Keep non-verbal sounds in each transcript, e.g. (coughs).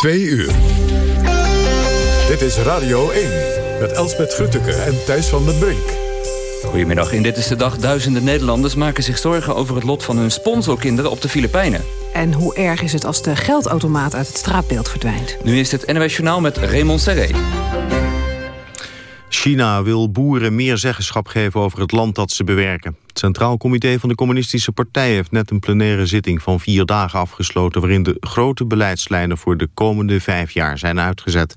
Twee uur. Dit is Radio 1 met Elsbeth Grutteke en Thijs van den Brink. Goedemiddag. In Dit is de Dag duizenden Nederlanders maken zich zorgen over het lot van hun sponsorkinderen op de Filipijnen. En hoe erg is het als de geldautomaat uit het straatbeeld verdwijnt? Nu is het NOS Journaal met Raymond Serré. China wil boeren meer zeggenschap geven over het land dat ze bewerken. Centraal Comité van de Communistische Partij heeft net een plenaire zitting van vier dagen afgesloten... waarin de grote beleidslijnen voor de komende vijf jaar zijn uitgezet.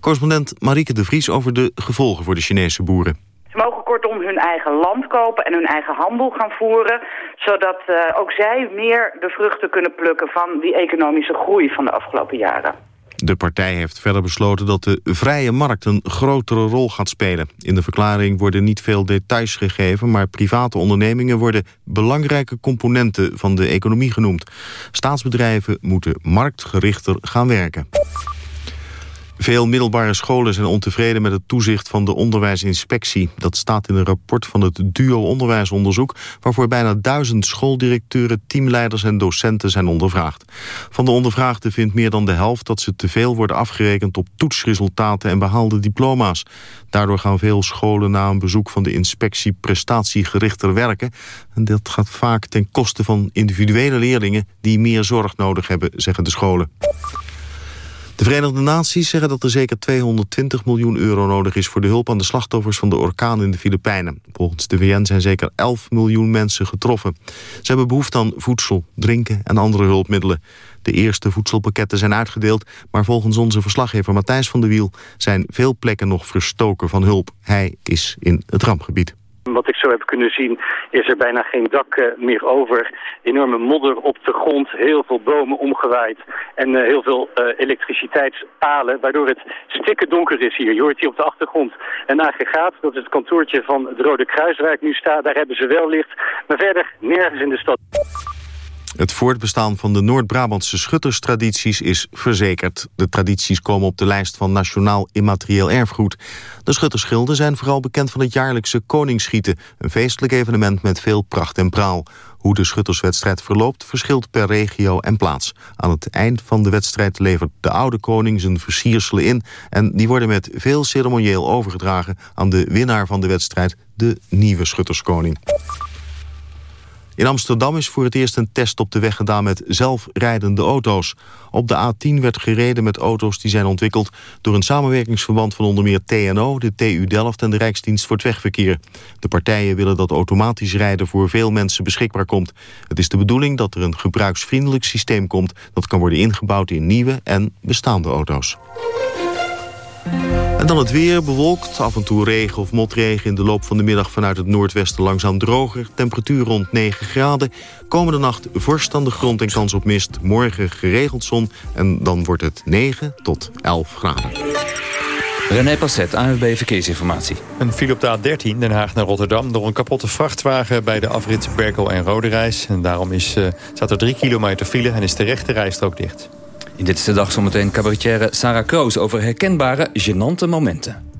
Correspondent Marieke de Vries over de gevolgen voor de Chinese boeren. Ze mogen kortom hun eigen land kopen en hun eigen handel gaan voeren... zodat uh, ook zij meer de vruchten kunnen plukken van die economische groei van de afgelopen jaren. De partij heeft verder besloten dat de vrije markt een grotere rol gaat spelen. In de verklaring worden niet veel details gegeven... maar private ondernemingen worden belangrijke componenten van de economie genoemd. Staatsbedrijven moeten marktgerichter gaan werken. Veel middelbare scholen zijn ontevreden met het toezicht van de onderwijsinspectie. Dat staat in een rapport van het duo onderwijsonderzoek... waarvoor bijna duizend schooldirecteuren, teamleiders en docenten zijn ondervraagd. Van de ondervraagden vindt meer dan de helft dat ze te veel worden afgerekend... op toetsresultaten en behaalde diploma's. Daardoor gaan veel scholen na een bezoek van de inspectie prestatiegerichter werken. En dat gaat vaak ten koste van individuele leerlingen... die meer zorg nodig hebben, zeggen de scholen. De Verenigde Naties zeggen dat er zeker 220 miljoen euro nodig is... voor de hulp aan de slachtoffers van de orkaan in de Filipijnen. Volgens de VN zijn zeker 11 miljoen mensen getroffen. Ze hebben behoefte aan voedsel, drinken en andere hulpmiddelen. De eerste voedselpakketten zijn uitgedeeld... maar volgens onze verslaggever Matthijs van der Wiel... zijn veel plekken nog verstoken van hulp. Hij is in het rampgebied. Wat ik zo heb kunnen zien is er bijna geen dak uh, meer over. Enorme modder op de grond, heel veel bomen omgewaaid en uh, heel veel uh, elektriciteitspalen, waardoor het stikke donker is hier. Je hoort hier op de achtergrond een aggregaat, dat is het kantoortje van het Rode Kruis waar ik nu sta. Daar hebben ze wel licht, maar verder nergens in de stad. Het voortbestaan van de Noord-Brabantse schutterstradities is verzekerd. De tradities komen op de lijst van Nationaal Immaterieel Erfgoed. De schutterschilden zijn vooral bekend van het jaarlijkse Koningsschieten... een feestelijk evenement met veel pracht en praal. Hoe de schutterswedstrijd verloopt verschilt per regio en plaats. Aan het eind van de wedstrijd levert de oude koning zijn versierselen in... en die worden met veel ceremonieel overgedragen aan de winnaar van de wedstrijd... de nieuwe schutterskoning. In Amsterdam is voor het eerst een test op de weg gedaan met zelfrijdende auto's. Op de A10 werd gereden met auto's die zijn ontwikkeld... door een samenwerkingsverband van onder meer TNO, de TU Delft... en de Rijksdienst voor het Wegverkeer. De partijen willen dat automatisch rijden voor veel mensen beschikbaar komt. Het is de bedoeling dat er een gebruiksvriendelijk systeem komt... dat kan worden ingebouwd in nieuwe en bestaande auto's. En dan het weer, bewolkt, af en toe regen of motregen... in de loop van de middag vanuit het noordwesten langzaam droger. Temperatuur rond 9 graden. Komende nacht vorst aan de grond en kans op mist. Morgen geregeld zon en dan wordt het 9 tot 11 graden. René Passet, ANWB Verkeersinformatie. Een file op de A13, Den Haag naar Rotterdam... door een kapotte vrachtwagen bij de afrit Berkel en Roderijs. En daarom is, uh, staat er 3 kilometer file en is de rechte rijstrook dicht. In Dit is de Dag zometeen cabaretière Sarah Kroos... over herkenbare, gênante momenten.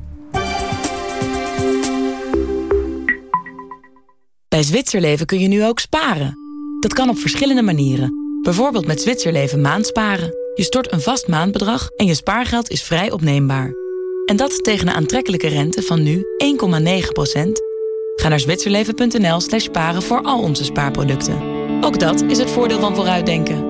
Bij Zwitserleven kun je nu ook sparen. Dat kan op verschillende manieren. Bijvoorbeeld met Zwitserleven maandsparen. Je stort een vast maandbedrag en je spaargeld is vrij opneembaar. En dat tegen een aantrekkelijke rente van nu 1,9% Ga naar zwitserleven.nl slash sparen voor al onze spaarproducten. Ook dat is het voordeel van vooruitdenken.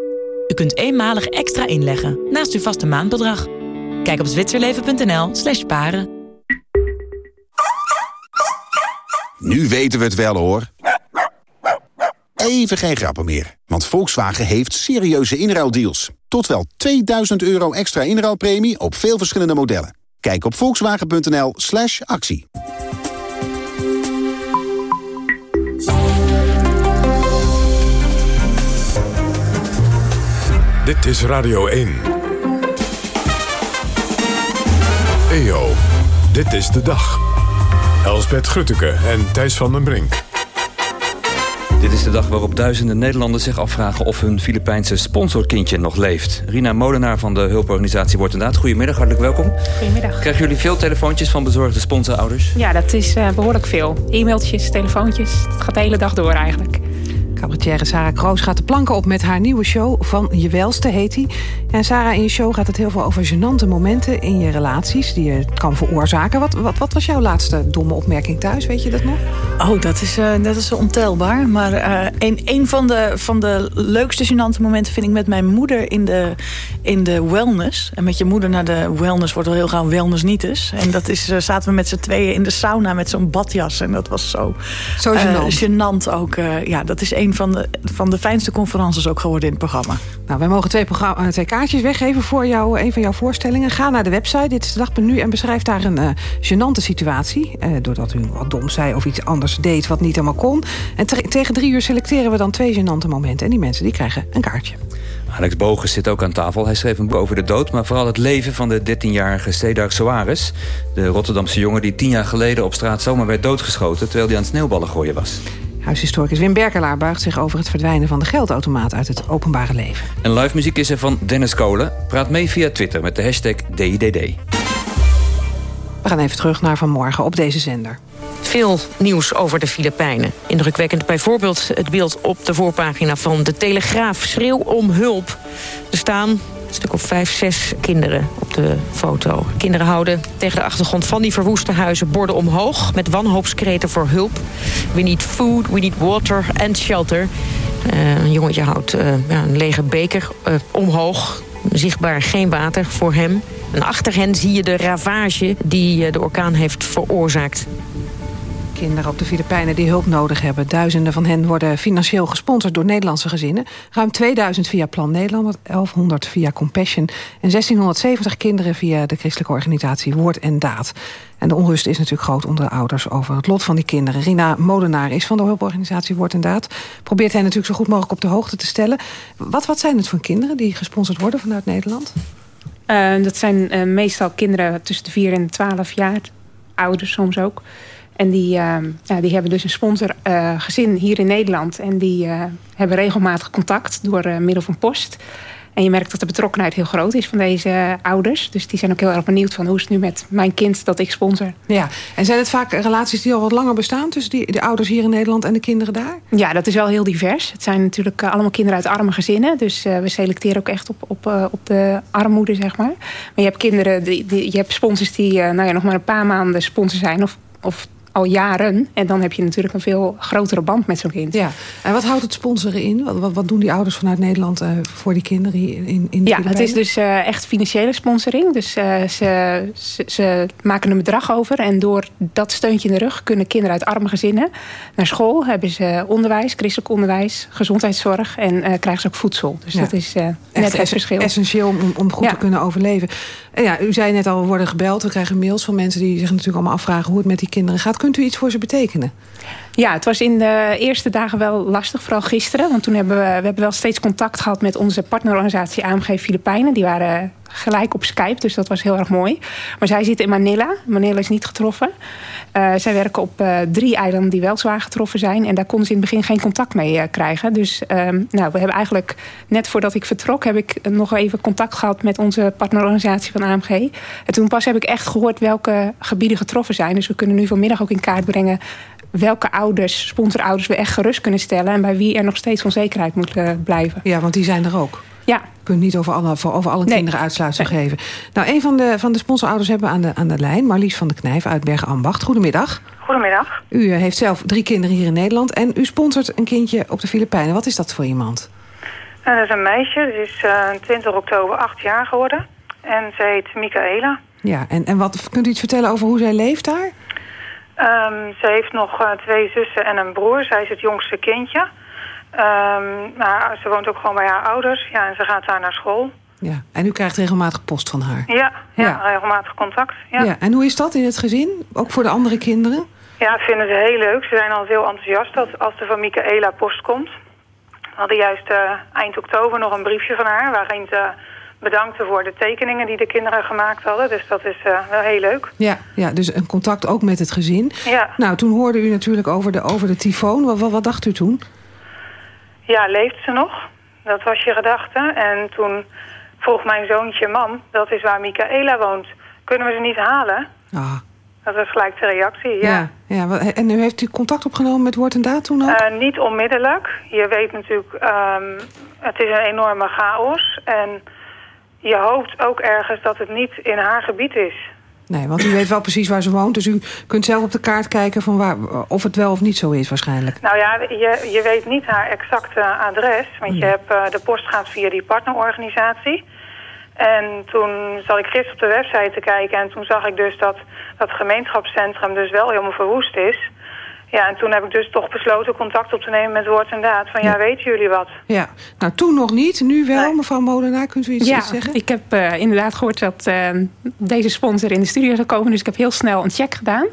U kunt eenmalig extra inleggen naast uw vaste maandbedrag. Kijk op zwitserleven.nl slash sparen. Nu weten we het wel hoor. Even geen grappen meer, want Volkswagen heeft serieuze inruildeals. Tot wel 2000 euro extra inruilpremie op veel verschillende modellen. Kijk op volkswagen.nl slash actie. Dit is Radio 1. EO, dit is de dag. Elsbeth Grutteke en Thijs van den Brink. Dit is de dag waarop duizenden Nederlanders zich afvragen... of hun Filipijnse sponsorkindje nog leeft. Rina Molenaar van de hulporganisatie Wordt Inderdaad. Goedemiddag, hartelijk welkom. Goedemiddag. Krijgen jullie veel telefoontjes van bezorgde sponsorouders? Ja, dat is uh, behoorlijk veel. E-mailtjes, telefoontjes. Het gaat de hele dag door eigenlijk. Cabaretière Sarah Kroos gaat de planken op met haar nieuwe show Van Je Welste heet hij. En Sarah, in je show gaat het heel veel over gênante momenten in je relaties die je kan veroorzaken. Wat, wat, wat was jouw laatste domme opmerking thuis? Weet je dat nog? Oh, dat is, uh, dat is ontelbaar. Maar uh, een, een van, de, van de leukste gênante momenten vind ik met mijn moeder in de, in de wellness. En met je moeder naar de wellness wordt al heel gauw wellness niet eens. En dat is, uh, zaten we met z'n tweeën in de sauna met zo'n badjas. En dat was zo, zo gênant. gênant ook. ja, dat is een van de, van de fijnste conferences ook geworden in het programma. Nou, wij mogen twee, twee kaartjes weggeven voor jou, een van jouw voorstellingen. Ga naar de website, dit is de dag.nu, en beschrijf daar een uh, gênante situatie. Uh, doordat u wat dom zei of iets anders deed wat niet helemaal kon. En tegen drie uur selecteren we dan twee gênante momenten. En die mensen die krijgen een kaartje. Alex Bogen zit ook aan tafel. Hij schreef een boek over de dood, maar vooral het leven van de 13-jarige Cedar Soares. De Rotterdamse jongen die tien jaar geleden op straat zomaar werd doodgeschoten... terwijl hij aan het sneeuwballen gooien was. Huishistoricus Wim Berkelaar buigt zich over het verdwijnen van de geldautomaat uit het openbare leven. En live muziek is er van Dennis Kolen. Praat mee via Twitter met de hashtag DIDD. We gaan even terug naar vanmorgen op deze zender. Veel nieuws over de Filipijnen. Indrukwekkend bijvoorbeeld het beeld op de voorpagina van de Telegraaf. Schreeuw om hulp. Er staan een stuk of vijf, zes kinderen op de foto. Kinderen houden tegen de achtergrond van die verwoeste huizen borden omhoog... met wanhoopskreten voor hulp. We need food, we need water and shelter. Uh, een jongetje houdt ja, een lege beker uh, omhoog. Zichtbaar geen water voor hem. En achter hen zie je de ravage die de orkaan heeft veroorzaakt kinderen op de Filipijnen die hulp nodig hebben. Duizenden van hen worden financieel gesponsord door Nederlandse gezinnen. Ruim 2000 via Plan Nederland, 1100 via Compassion... en 1670 kinderen via de christelijke organisatie Woord en Daad. En de onrust is natuurlijk groot onder de ouders over het lot van die kinderen. Rina Molenaar is van de hulporganisatie Woord en Daad. Probeert hen natuurlijk zo goed mogelijk op de hoogte te stellen. Wat, wat zijn het voor kinderen die gesponsord worden vanuit Nederland? Uh, dat zijn uh, meestal kinderen tussen de 4 en 12 jaar. Ouders soms ook. En die, uh, ja, die hebben dus een sponsorgezin uh, hier in Nederland. En die uh, hebben regelmatig contact door middel van post. En je merkt dat de betrokkenheid heel groot is van deze ouders. Dus die zijn ook heel erg benieuwd van hoe is het nu met mijn kind dat ik sponsor. Ja, en zijn het vaak relaties die al wat langer bestaan tussen die, de ouders hier in Nederland en de kinderen daar? Ja, dat is wel heel divers. Het zijn natuurlijk allemaal kinderen uit arme gezinnen. Dus we selecteren ook echt op, op, op de armoede, zeg maar. Maar je hebt kinderen, die, die, je hebt sponsors die nou ja, nog maar een paar maanden sponsor zijn of, of al jaren. En dan heb je natuurlijk een veel grotere band met zo'n kind. Ja. En wat houdt het sponsoren in? Wat, wat, wat doen die ouders vanuit Nederland uh, voor die kinderen in, in, in Ja, het is dus uh, echt financiële sponsoring. Dus uh, ze, ze, ze, maken een bedrag over. En door dat steuntje in de rug kunnen kinderen uit arme gezinnen naar school. Hebben ze onderwijs, christelijk onderwijs, gezondheidszorg. En krijgen ze ook voedsel. Dus ja. dat is net echt het verschil. Essentieel om, om goed ja. te kunnen overleven. En ja, u zei net al, we worden gebeld. We krijgen mails van mensen die zich natuurlijk allemaal afvragen hoe het met die kinderen gaat. Kunt u iets voor ze betekenen? Ja, het was in de eerste dagen wel lastig, vooral gisteren. Want toen hebben we, we hebben wel steeds contact gehad met onze partnerorganisatie AMG Filipijnen. Die waren gelijk op Skype, dus dat was heel erg mooi. Maar zij zitten in Manila. Manila is niet getroffen. Uh, zij werken op uh, drie eilanden die wel zwaar getroffen zijn. En daar konden ze in het begin geen contact mee uh, krijgen. Dus nou, we hebben eigenlijk, net voordat ik vertrok... heb ik nog even contact gehad met onze partnerorganisatie van AMG. En toen pas heb ik echt gehoord welke gebieden getroffen zijn. Dus we kunnen nu vanmiddag ook in kaart brengen welke ouders, sponsorouders we echt gerust kunnen stellen... en bij wie er nog steeds onzekerheid moet blijven. Ja, want die zijn er ook. Ja. Je kunt niet over alle, over alle nee. kinderen uitsluitsel nee. geven. Nou, een van de, van de sponsorouders hebben we aan de, aan de lijn. Marlies van de Knijf uit Bergen-Ambacht. Goedemiddag. Goedemiddag. U heeft zelf drie kinderen hier in Nederland. En u sponsort een kindje op de Filipijnen. Wat is dat voor iemand? Nou, dat is een meisje. Ze is uh, 20 oktober acht jaar geworden. En ze heet Michaela. Ja, en, en wat, kunt u iets vertellen over hoe zij leeft daar? Um, ze heeft nog uh, twee zussen en een broer. Zij is het jongste kindje. Um, nou, ze woont ook gewoon bij haar ouders. Ja, en ze gaat daar naar school. Ja, en u krijgt regelmatig post van haar? Ja, ja. ja regelmatig contact. Ja. ja. En hoe is dat in het gezin? Ook voor de andere kinderen? Ja, vinden ze heel leuk. Ze zijn al heel enthousiast dat als er van Michaela post komt. hadden juist eind oktober nog een briefje van haar... waarin ze bedankte voor de tekeningen die de kinderen gemaakt hadden. Dus dat is wel heel leuk. Ja, ja, dus een contact ook met het gezin. Ja. Nou, toen hoorde u natuurlijk over de, over de tyfoon. Wat, wat, wat dacht u toen? Ja, leeft ze nog? Dat was je gedachte. En toen vroeg mijn zoontje, mam, dat is waar Michaela woont. Kunnen we ze niet halen? Ah. Dat was gelijk de reactie, ja. ja, ja. En nu heeft u contact opgenomen met Woord en Daad toen ook? Uh, niet onmiddellijk. Je weet natuurlijk, um, het is een enorme chaos. En je hoopt ook ergens dat het niet in haar gebied is. Nee, want u weet wel precies waar ze woont. Dus u kunt zelf op de kaart kijken van waar, of het wel of niet zo is waarschijnlijk. Nou ja, je, je weet niet haar exacte adres. Want je hebt, uh, de post gaat via die partnerorganisatie. En toen zat ik gisteren op de website te kijken... en toen zag ik dus dat dat gemeenschapscentrum dus wel helemaal verwoest is... Ja, en toen heb ik dus toch besloten contact op te nemen met Woord en Daad. Van ja, weten jullie wat? Ja, nou toen nog niet, nu wel. Mevrouw Molenaar, kunt u iets, ja, zeggen? ik heb uh, inderdaad gehoord dat uh, deze sponsor in de studio zou komen. Dus ik heb heel snel een check gedaan.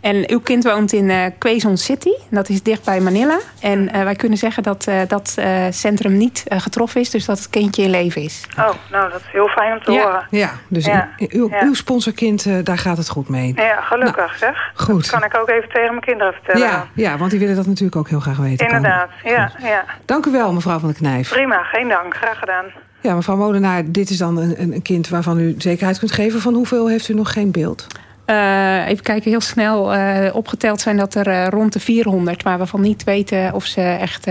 En uw kind woont in uh, Quezon City. Dat is dicht bij Manila. En wij kunnen zeggen dat dat centrum niet getroffen is. Dus dat het kindje in leven is. Oh, nou dat is heel fijn om te ja. horen. Ja, dus ja. Uw, uw sponsorkind, daar gaat het goed mee. Ja, gelukkig nou, zeg. Goed. Dat kan ik ook even tegen mijn kinderen vertellen. Ja, ja, want die willen dat natuurlijk ook heel graag weten. Inderdaad, ja, ja. Dank u wel, mevrouw van der Knijf. Prima, geen dank. Graag gedaan. Ja, mevrouw Molenaar, dit is dan een, een kind waarvan u zekerheid kunt geven. Van hoeveel heeft u nog geen beeld? Uh, even kijken, heel snel uh, opgeteld zijn dat er uh, rond de 400... maar waarvan niet weten of ze echt...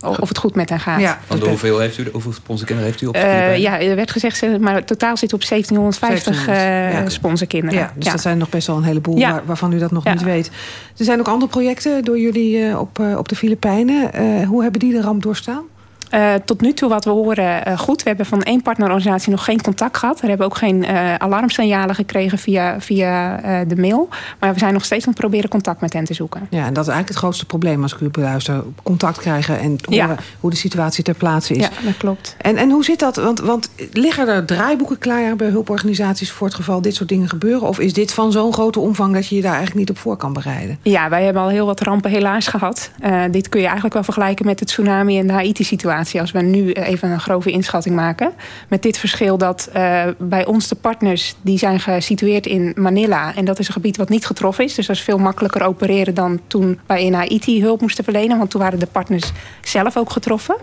of het goed met hen gaat. Ja, Want hoeveel, heeft u, hoeveel sponsorkinderen heeft u op de Ja, er werd gezegd, maar totaal zit op 1750 ja. sponsorkinderen. Ja, dus ja. dat zijn nog best wel een heleboel ja. waar, waarvan u dat nog niet weet. Er zijn ook andere projecten door jullie op, op de Filipijnen. hoe hebben die de ramp doorstaan? Uh, tot nu toe wat we horen uh, goed. We hebben van één partnerorganisatie nog geen contact gehad. We hebben ook geen uh, alarmsignalen gekregen via, via de mail. Maar we zijn nog steeds aan het proberen contact met hen te zoeken. Ja, en dat is eigenlijk het grootste probleem als ik u beluister. Contact krijgen en horen ja. hoe de situatie ter plaatse is. Ja, dat klopt. En, en hoe zit dat? Want, want liggen er draaiboeken klaar bij hulporganisaties... voor het geval dit soort dingen gebeuren? Of is dit van zo'n grote omvang dat je je daar eigenlijk niet op voor kan bereiden? Ja, wij hebben al heel wat rampen helaas gehad. dit kun je eigenlijk wel vergelijken met het tsunami en de Haiti-situatie als we nu even een grove inschatting maken. Met dit verschil dat uh, bij ons de partners... die zijn gesitueerd in Manila. En dat is een gebied wat niet getroffen is. Dus dat is veel makkelijker opereren dan toen wij in Haiti hulp moesten verlenen. Want toen waren de partners zelf ook getroffen.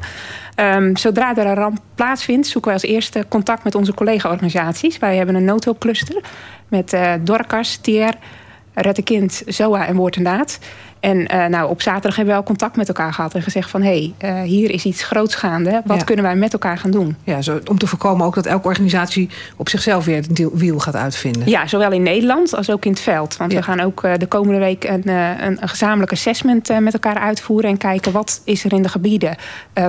Um, zodra er een ramp plaatsvindt, zoeken wij als eerste contact met onze collega-organisaties. Wij hebben een noodhulpcluster met uh, Dorcas, TIER, Red de Kind, ZOA en Woord en Daad. En uh, nou, op zaterdag hebben we wel contact met elkaar gehad en gezegd van... hé, hey, uh, hier is iets groots gaande. Wat ja. kunnen wij met elkaar gaan doen? Ja, zo, om te voorkomen ook dat elke organisatie op zichzelf weer het wiel gaat uitvinden. Ja, zowel in Nederland als ook in het veld. Want ja. we gaan ook uh, de komende week een, een, een gezamenlijk assessment met elkaar uitvoeren... en kijken wat is er in de gebieden.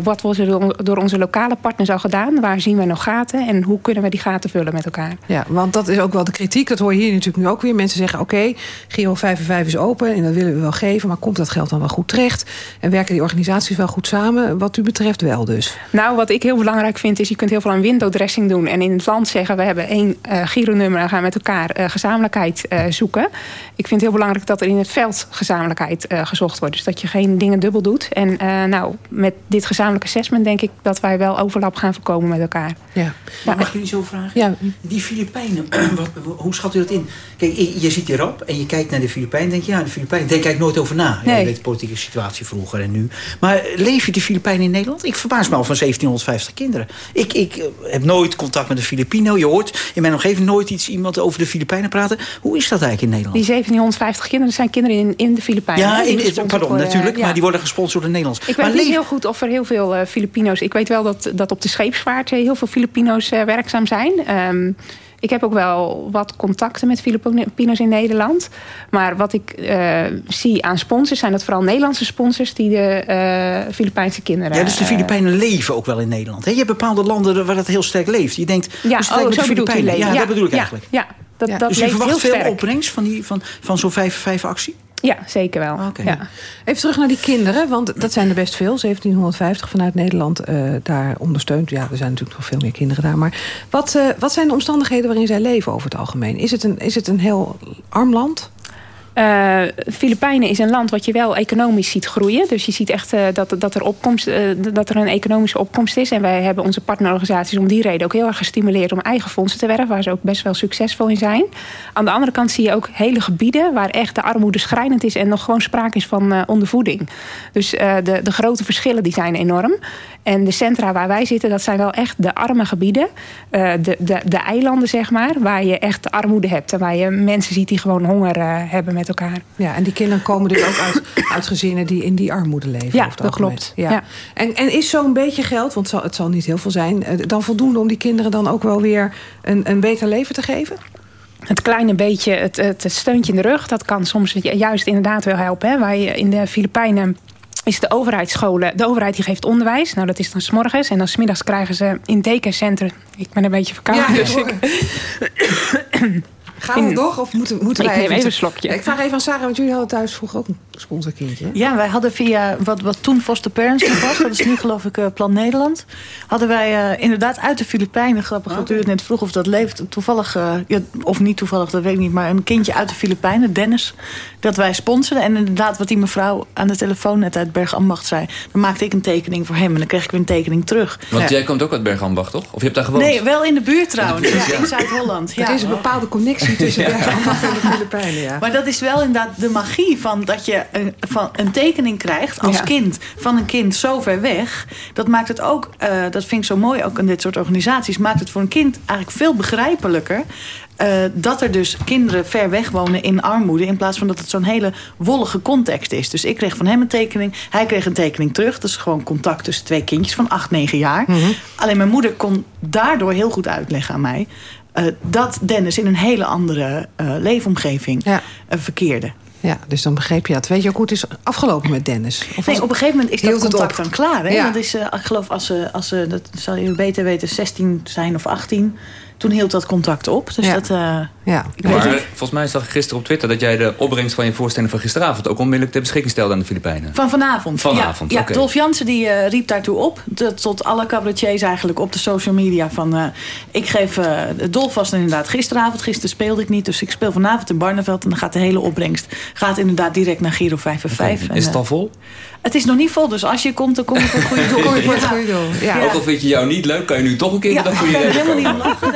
wat was er door onze lokale partners al gedaan? Waar zien we nog gaten? En hoe kunnen we die gaten vullen met elkaar? Ja, want dat is ook wel de kritiek. Dat hoor je hier natuurlijk nu ook weer. Mensen zeggen, oké, okay, Giro 5 en 5 is open en dat willen we wel geven maar komt dat geld dan wel goed terecht? En werken die organisaties wel goed samen? Wat u betreft wel dus. Nou, wat ik heel belangrijk vind is... je kunt heel veel aan window dressing doen. En in het land zeggen, we hebben één uh, gironummer... en gaan met elkaar uh, gezamenlijkheid uh, zoeken. Ik vind het heel belangrijk dat er in het veld gezamenlijkheid gezocht wordt. Dus dat je geen dingen dubbel doet. En nou, met dit gezamenlijk assessment denk ik... dat wij wel overlap gaan voorkomen met elkaar. Ja. Maar mag ik jullie zo vragen? Ja. Die Filipijnen, (clears throat) wat, hoe schat u dat in? Kijk, je zit hierop en je kijkt naar de Filipijnen... denk je, ja, de Filipijnen, denk ik nooit over na. Nee. Je weet de politieke situatie vroeger en nu. Maar leef je de Filipijnen in Nederland? Ik verbaas me al van 1750 kinderen. Ik, ik heb nooit contact met een Filipino. Je hoort in mijn omgeving nooit iets iemand over de Filipijnen praten. Hoe is dat eigenlijk in Nederland? Die 1750 kinderen zijn kinderen in, in de Filipijnen. Ja, in, in, pardon, worden, natuurlijk. Ja. Maar die worden gesponsord door Nederlands. Ik maar weet niet heel goed of er heel veel uh, Filipino's... Ik weet wel dat, dat op de scheepsvaart heel veel Filipino's uh, werkzaam zijn... Um, ik heb ook wel wat contacten met Filipino's in Nederland. Maar wat ik uh, zie aan sponsors... zijn dat vooral Nederlandse sponsors... die de uh, Filipijnse kinderen... Ja, dus de Filipijnen uh, leven ook wel in Nederland. He, je hebt bepaalde landen waar dat heel sterk leeft. Je denkt, ja, dus oh, zo de Filipijnen. Ja, ja, dat bedoel ik eigenlijk. Ja, dat, ja. dat dus je verwacht heel veel sterk. opbrengst van, die, van, van zo'n 5-5-actie? Ja, zeker wel. Okay. Ja. Even terug naar die kinderen, want dat zijn er best veel. 1750 vanuit Nederland uh, daar ondersteund. Ja, er zijn natuurlijk nog veel meer kinderen daar. Maar wat, uh, wat zijn de omstandigheden waarin zij leven over het algemeen? Is het een, is het een heel arm land? Uh, Filipijnen is een land wat je wel economisch ziet groeien. Dus je ziet echt uh, dat, dat, er uh, dat er een economische opkomst is. En wij hebben onze partnerorganisaties om die reden ook heel erg gestimuleerd om eigen fondsen te werven, waar ze ook best wel succesvol in zijn. Aan de andere kant zie je ook hele gebieden waar echt de armoede schrijnend is en nog gewoon sprake is van ondervoeding. Dus de, de grote verschillen die zijn enorm. En de centra waar wij zitten, dat zijn wel echt de arme gebieden. de, de, de eilanden, zeg maar, waar je echt armoede hebt. En waar je mensen ziet die gewoon honger hebben elkaar. Ja, en die kinderen komen dus ook uit, uit gezinnen die in die armoede leven. Ja, dat klopt. Ja. En, en is zo'n beetje geld, want het zal, het zal niet heel veel zijn... Eh, dan voldoende om die kinderen dan ook wel weer een, een beter leven te geven? Het kleine beetje, het, het steuntje in de rug, dat kan soms juist inderdaad wel helpen. Hè. Wij in de Filipijnen is de overheidsscholen. De overheid die geeft onderwijs. Nou, dat is dan s'morgens. En dan smiddags krijgen ze in tekencentrum... Ik ben een beetje verkouden. Ja, dus ik... (coughs) Gaan we nog? Of moeten, moeten ik wij even, een slokje. Ik vraag even aan Sarah, want jullie hadden thuis vroeger ook een sponsorkindje. Ja, wij hadden via wat, wat toen Foster Parents was, dat is nu geloof ik uh, Plan Nederland, hadden wij uh, inderdaad uit de Filipijnen, grappig dat u het net vroeg of dat leeft, toevallig, uh, ja, of niet toevallig, dat weet ik niet, maar een kindje uit de Filipijnen, Dennis, dat wij sponsoren. En inderdaad, wat die mevrouw aan de telefoon net uit Bergambacht zei, dan maakte ik een tekening voor hem en dan kreeg ik weer een tekening terug. Want jij komt ook uit Bergambacht, toch? Of je hebt daar gewoond? Nee, wel in de buurt trouwens, in, ja, in Zuid-Holland. Ja. Het is een bepaalde connectie (laughs) de Filipijnen, ja. Maar dat is wel inderdaad de magie van dat je een, van een tekening krijgt als kind van een kind zo ver weg. Dat maakt het ook, uh, dat vind ik zo mooi ook in dit soort organisaties, maakt het voor een kind eigenlijk veel begrijpelijker uh, dat er dus kinderen ver weg wonen in armoede... in plaats van dat het zo'n hele wollige context is. Dus ik kreeg van hem een tekening, hij kreeg een tekening terug. Dat is gewoon contact tussen twee kindjes van 8, 9 jaar. Mm -hmm. Alleen mijn moeder kon daardoor heel goed uitleggen aan mij... Uh, dat Dennis in een hele andere uh, leefomgeving ja. verkeerde. Ja, dus dan begreep je dat. Weet je ook hoe het is afgelopen met Dennis? Of nee, op een gegeven moment is dat contact dan klaar. Hè? Ja. Dat is, ik geloof, als ze, als ze, dat zal je beter weten, 16 zijn of 18 toen hield dat contact op. Dus ja. dat, uh, ja. Ik maar weet volgens mij zag ik gisteren op Twitter... dat jij de opbrengst van je voorstelling van gisteravond... ook onmiddellijk ter beschikking stelde aan de Filipijnen. Van vanavond. Vanavond, ja. Okay. Dolf Jansen die, uh, riep daartoe op. De, tot alle cabaretiers eigenlijk op de social media. Van, uh, ik geef... Dolf was inderdaad gisteravond. Gisteren speelde ik niet. Dus ik speel vanavond in Barneveld. En dan gaat de hele opbrengst gaat inderdaad direct naar Giro 5 en 5. Okay. Is het al vol? Het is nog niet vol, dus als je komt, dan kom je voor het goede doel. (laughs) Kom je voor het goede doel. Ja. Ook al vind je jou niet leuk, kan je nu toch een keer ja, voor je (laughs) Ik helemaal niet lachen.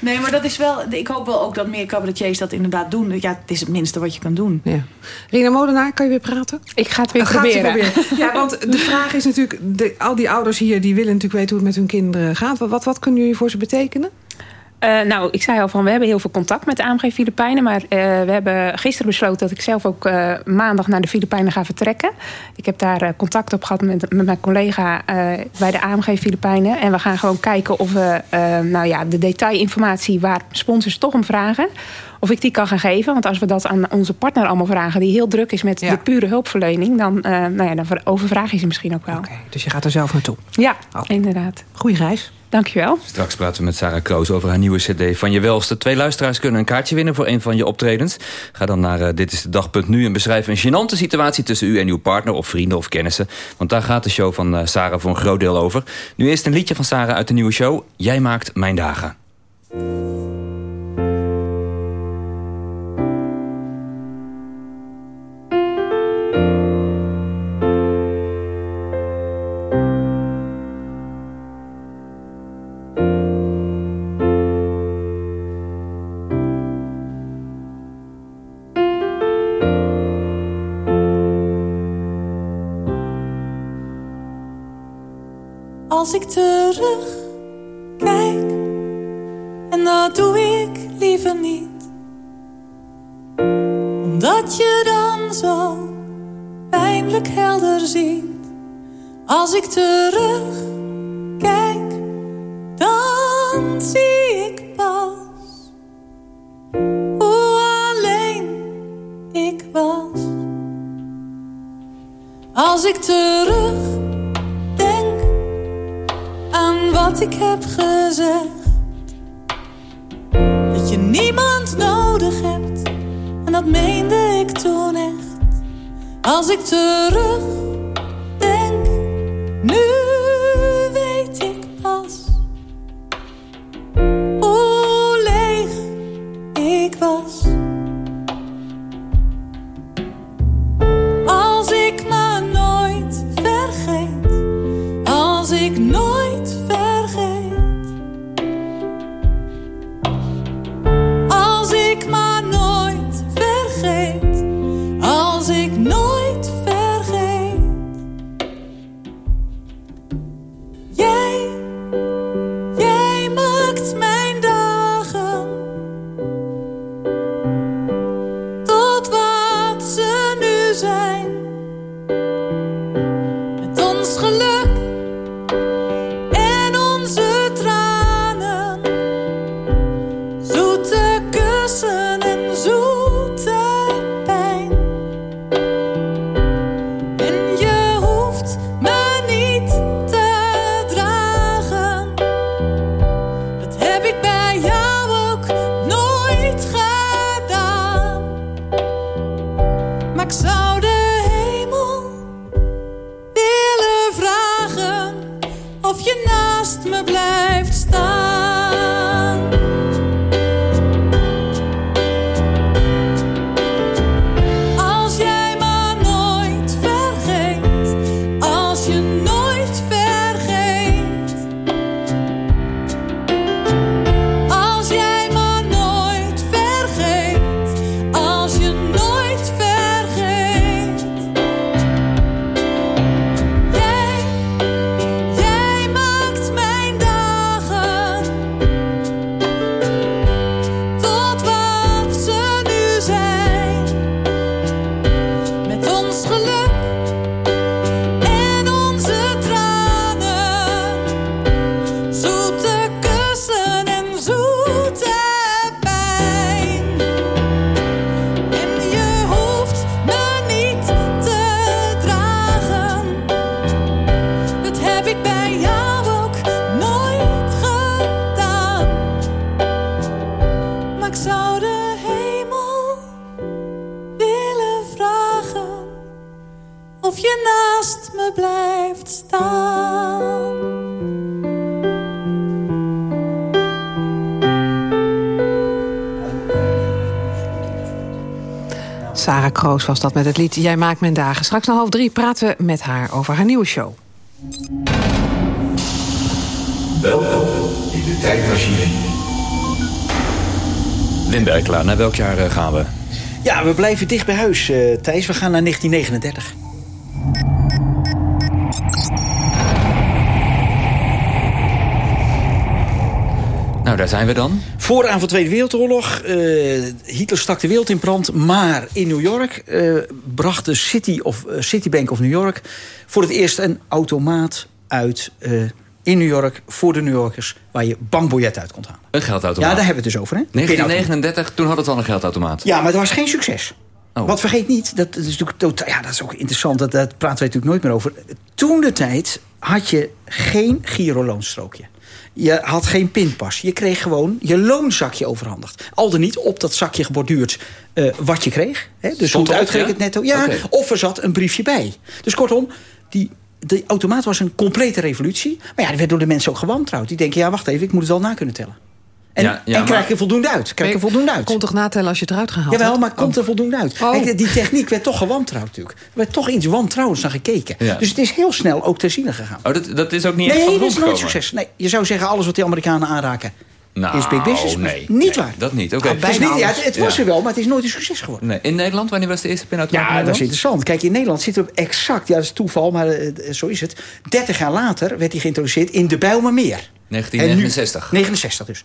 Nee, maar dat is wel... Ik hoop wel ook dat meer cabaretiers dat inderdaad doen. Ja, het is het minste wat je kan doen. Ja. Rina Molenaar, kan je weer praten? Ik ga het weer proberen. Het proberen. Ja, want de vraag is natuurlijk... De, al die ouders hier, die willen natuurlijk weten hoe het met hun kinderen gaat. Wat, wat kunnen jullie voor ze betekenen? Uh, nou, ik zei al van, we hebben heel veel contact met de AMG Filipijnen. Maar uh, we hebben gisteren besloten dat ik zelf ook uh, maandag naar de Filipijnen ga vertrekken. Ik heb daar contact op gehad met, met mijn collega bij de AMG Filipijnen. En we gaan gewoon kijken of we nou ja, de detailinformatie waar sponsors toch om vragen of ik die kan gaan geven. Want als we dat aan onze partner allemaal vragen... die heel druk is met ja. de pure hulpverlening... dan, uh, nou ja, dan overvraag je ze misschien ook wel. Okay, dus je gaat er zelf naartoe? Ja, oh. inderdaad. Goeie reis. Dankjewel. Straks praten we met Sarah Kroos over haar nieuwe cd van je welste. Twee luisteraars kunnen een kaartje winnen voor een van je optredens. Ga dan naar uh, dit is de dag.nu en beschrijf een gênante situatie tussen u en uw partner of vrienden of kennissen. Want daar gaat de show van uh, Sarah voor een groot deel over. Nu eerst een liedje van Sarah uit de nieuwe show. Jij maakt mijn dagen. Als ik terug kijk. En dat doe ik liever niet. Omdat je dan zo pijnlijk helder ziet. Als ik terug meende ik toen echt. Als ik terug Was dat met het lied Jij maakt mijn dagen. Straks na half drie praten we met haar over haar nieuwe show. Welkom in de tijdmachine. Wim Berkelaar, naar welk jaar eh, gaan we? Ja, we blijven dicht bij huis, uh, Thijs. We gaan naar 1939. Nou, daar zijn we dan. Vooraan van de Tweede Wereldoorlog. Uh, Hitler stak de wereld in brand. Maar in New York uh, bracht de City of, uh, Citibank of New York... voor het eerst een automaat uit in New York voor de New Yorkers... waar je bankbiljet uit kon halen. Een geldautomaat? Ja, daar hebben we het dus over. Hè? 1939, toen had het al een geldautomaat. Ja, maar het was geen succes. Oh. Want vergeet niet, dat is, natuurlijk, ja, dat is ook interessant... Dat, dat praten wij natuurlijk nooit meer over. Toen de tijd had je geen giroloonstrookje. Je had geen pinpas. Je kreeg gewoon je loonzakje overhandigd. Al dan niet op dat zakje geborduurd uh, wat je kreeg. Hè? Dus hoe het uitgerekend ja? netto. Ja, okay. of er zat een briefje bij. Dus kortom, die, de automaat was een complete revolutie. Maar ja, die werd door de mensen ook gewantrouwd. Die denken, ja, wacht even, ik moet het wel na kunnen tellen. En, ja, ja, en krijg je voldoende uit. Krijg je voldoende uit. Komt toch natellen als je het eruit gehaald Jawel, maar komt er voldoende uit. Oh. Kijk, die techniek werd toch gewantrouwd natuurlijk. Er werd toch iets wantrouwens naar gekeken. Ja. Dus het is heel snel ook ter ziele gegaan. Oh, dat, dat is ook niet nee, echt van dat is nooit succes. Nee, je zou zeggen, alles wat die Amerikanen aanraken... Nou, is big business. Nee, niet nee, waar. Dat niet, oké. Okay. het, is niet, ja, het, was er wel, maar het is nooit een succes geworden. Nee. In Nederland, wanneer was de eerste pinautomaat? Ja, dat is interessant. Kijk, in Nederland zit er exact, ja, dat is toeval, maar uh, zo is het. 30 jaar later werd hij geïntroduceerd in de Bijlmermeer. 1969. Nu, 69 dus.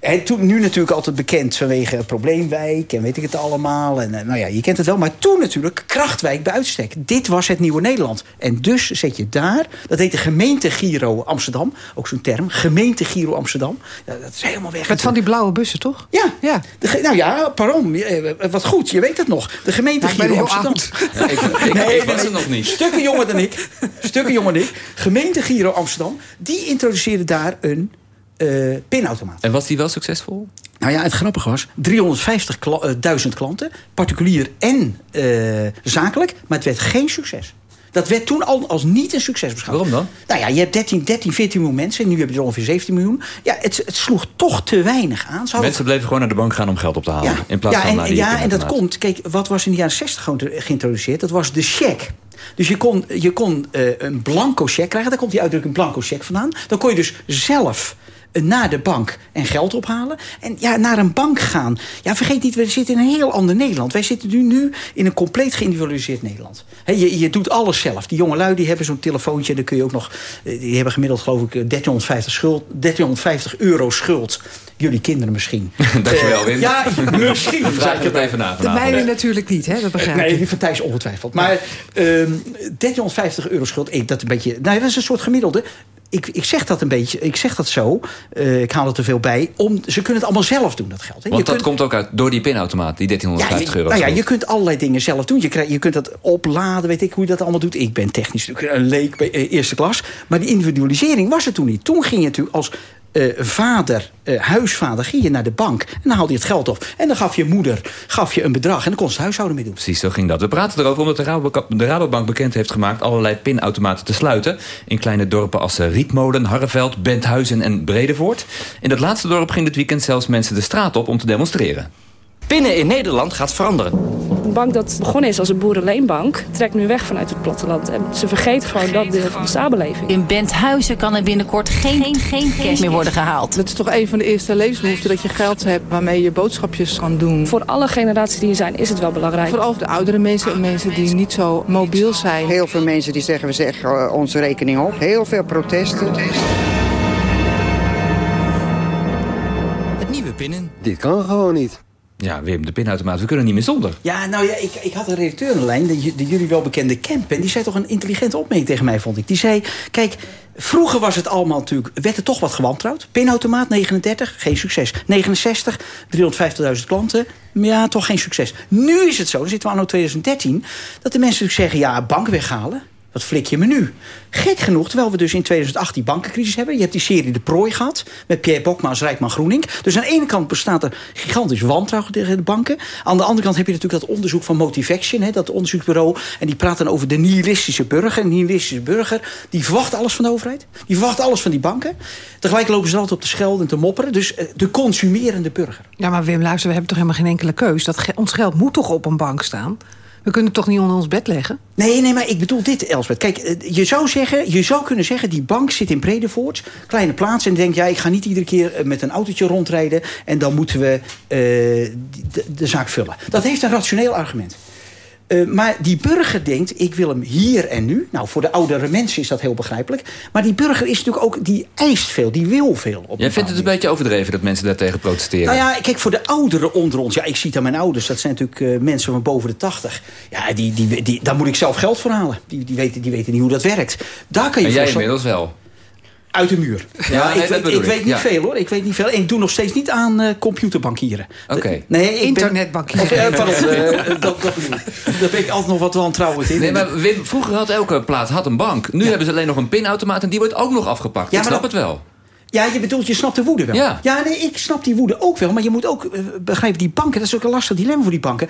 En toen, nu natuurlijk altijd bekend vanwege Probleemwijk en weet ik het allemaal. En, nou ja, je kent het wel. Maar toen natuurlijk Krachtwijk bij uitstek. Dit was het nieuwe Nederland. En dus zet je daar, dat heet de gemeente Giro Amsterdam. Ook zo'n term, gemeente Giro Amsterdam. Ja, dat is helemaal weg. Met van die blauwe bussen, toch? Ja. ja. De, nou ja, pardon. Wat goed, je weet het nog. De gemeente Nou, Giro Amsterdam. Ja, ik, ik, nee, ik was er nog niet. Stukken jonger dan ik. Stukken jonger dan ik. Gemeente Giro Amsterdam. Die introduceerde daar een uh, pinautomaat. En was die wel succesvol? Nou ja, het grappige was, 350.000 kla klanten, particulier en uh, zakelijk, maar het werd geen succes. Dat werd toen al als niet een succes beschouwd. Waarom dan? Nou ja, je hebt 13, 13 14 miljoen mensen. En nu heb je er ongeveer 17 miljoen. Ja, het, het sloeg toch te weinig aan. Mensen bleven gewoon naar de bank gaan om geld op te halen. Ja, in plaats ja, van en, naar die ja en dat komt... Kijk, wat was in de jaren 60 gewoon geïntroduceerd? Dat was de cheque. Dus je kon, je kon uh, een blanco cheque krijgen. Daar komt die uitdrukking blanco cheque vandaan. Dan kon je dus zelf naar de bank en geld ophalen. En ja, naar een bank gaan. Ja, vergeet niet, we zitten in een heel ander Nederland. Wij zitten nu, nu in een compleet geïndividualiseerd Nederland. He, je, je doet alles zelf. Die jongelui die hebben zo'n telefoontje. En dan kun je ook nog... Die hebben gemiddeld geloof ik 1350, schuld, 1350 euro schuld. Jullie kinderen misschien. (laughs) Dankjewel, Wim. Uh, ja, misschien. Vraag het even na. De mijne natuurlijk niet, hè? dat begrijp Nee, ik. die van Thijs ongetwijfeld. Maar um, 1350 euro schuld, ik, dat, een beetje, nou, dat is een soort gemiddelde ik, ik zeg dat een beetje, ik zeg dat zo, uh, ik haal er te veel bij, om, ze kunnen het allemaal zelf doen, dat geld. Hè. Want je dat kunt, komt ook uit door die pinautomaat, die 1350 ja, je, euro. Nou ja, je kunt allerlei dingen zelf doen. Je, krijg, je kunt dat opladen, weet ik hoe je dat allemaal doet. Ik ben technisch natuurlijk een leek bij uh, eerste klas. Maar die individualisering was er toen niet. Toen ging je natuurlijk als uh, vader, uh, huisvader, ging je naar de bank. En dan haalde je het geld op. En dan gaf je moeder gaf je een bedrag. En dan kon ze huishouden mee doen. Precies, zo ging dat. We praten erover omdat de, Rabo de Rabobank bekend heeft gemaakt... allerlei pinautomaten te sluiten. In kleine dorpen als uh, Rietmolen, Harreveld, Benthuizen en Bredevoort. In dat laatste dorp ging dit weekend zelfs mensen de straat op om te demonstreren. Pinnen in Nederland gaat veranderen. Een bank dat begonnen is als een boerenleenbank... trekt nu weg vanuit het platteland. En ze vergeet gewoon dat deel van de samenleving. In Benthuizen kan er binnenkort geen, geen, geen cash meer worden gehaald. Dat is toch een van de eerste levensbehoeften... dat je geld hebt waarmee je boodschapjes kan doen. Voor alle generaties die er zijn is het wel belangrijk. Vooral voor de oudere mensen en mensen die niet zo mobiel zijn. Heel veel mensen die zeggen, we zeggen onze rekening op. Heel veel protesten. Het nieuwe pinnen. Dit kan gewoon niet. Ja, Wim, de pinautomaat, we kunnen niet meer zonder. Ja, nou ja, ik, ik had een redacteur aan de lijn, de, de jullie wel bekende Kemp. En die zei toch een intelligente opmerking tegen mij, vond ik. Die zei, kijk, vroeger was het allemaal natuurlijk... werd er toch wat gewantrouwd. Pinautomaat, 39, geen succes. 69, 350.000 klanten, ja, toch geen succes. Nu is het zo, dan zitten we anno 2013... dat de mensen natuurlijk zeggen, ja, bank weghalen... Wat flik je me nu? Gek genoeg, terwijl we dus in 2008 die bankencrisis hebben. Je hebt die serie De Prooi gehad. Met Pierre Bokma als Rijkman Groening. Dus aan de ene kant bestaat er gigantisch wantrouwen tegen de banken. Aan de andere kant heb je natuurlijk dat onderzoek van Motivaction. Hè, dat onderzoeksbureau. En die praten dan over de nihilistische burger. Een nihilistische burger, die verwacht alles van de overheid. Die verwacht alles van die banken. Tegelijk lopen ze altijd op de schelden en te mopperen. Dus eh, de consumerende burger. Ja, maar Wim, luister, we hebben toch helemaal geen enkele keus. Dat ons geld moet toch op een bank staan? We kunnen het toch niet onder ons bed leggen? Nee, nee, maar ik bedoel dit, Elsbeth. Kijk, eh, je zou, zeggen, je zou kunnen zeggen... die bank zit in Bredevoort, kleine plaats... en denkt, ja, ik ga niet iedere keer eh, met een autootje rondrijden... en dan moeten we eh, de, de zaak vullen. Dat heeft een rationeel argument. Eh, maar die burger denkt, ik wil hem hier en nu. Nou, voor de oudere mensen is dat heel begrijpelijk. Maar die burger is natuurlijk ook, die eist veel, die wil veel. Op Jij vindt het een beetje overdreven dat mensen daartegen protesteren? nou ja, kijk, voor de ouderen onder ons... Ja, ik zie het aan mijn ouders. Dat zijn natuurlijk eh, mensen van boven de 80. Ja, die, die, die, daar moet ik zelf geld voor halen. Die, die, weten, die weten niet hoe dat werkt. Daar kan je en jij inmiddels wel. Uit de muur. Ja, Ja, nee, ik, weet, ik ik, weet niet ja. veel hoor. Ik weet niet veel. En ik doe nog steeds niet aan eh, computerbankieren. Oké. Nee, ben- Internetbankieren. Of, pardon, (laughs) dat, dat bedoel ik. Daar ben ik altijd nog wat wantrouwend in. Nee, maar Wim, vroeger had elke plaats had een bank. Nu hebben ze alleen nog een pinautomaat en die wordt ook nog afgepakt. Ja, ik maar snap dat- het wel. Ja, je bedoelt, je snapt de woede wel. Ja. nee, ik snap die woede ook wel. Maar je moet ook eh, begrijpen, die banken, dat is ook een lastig dilemma voor die banken.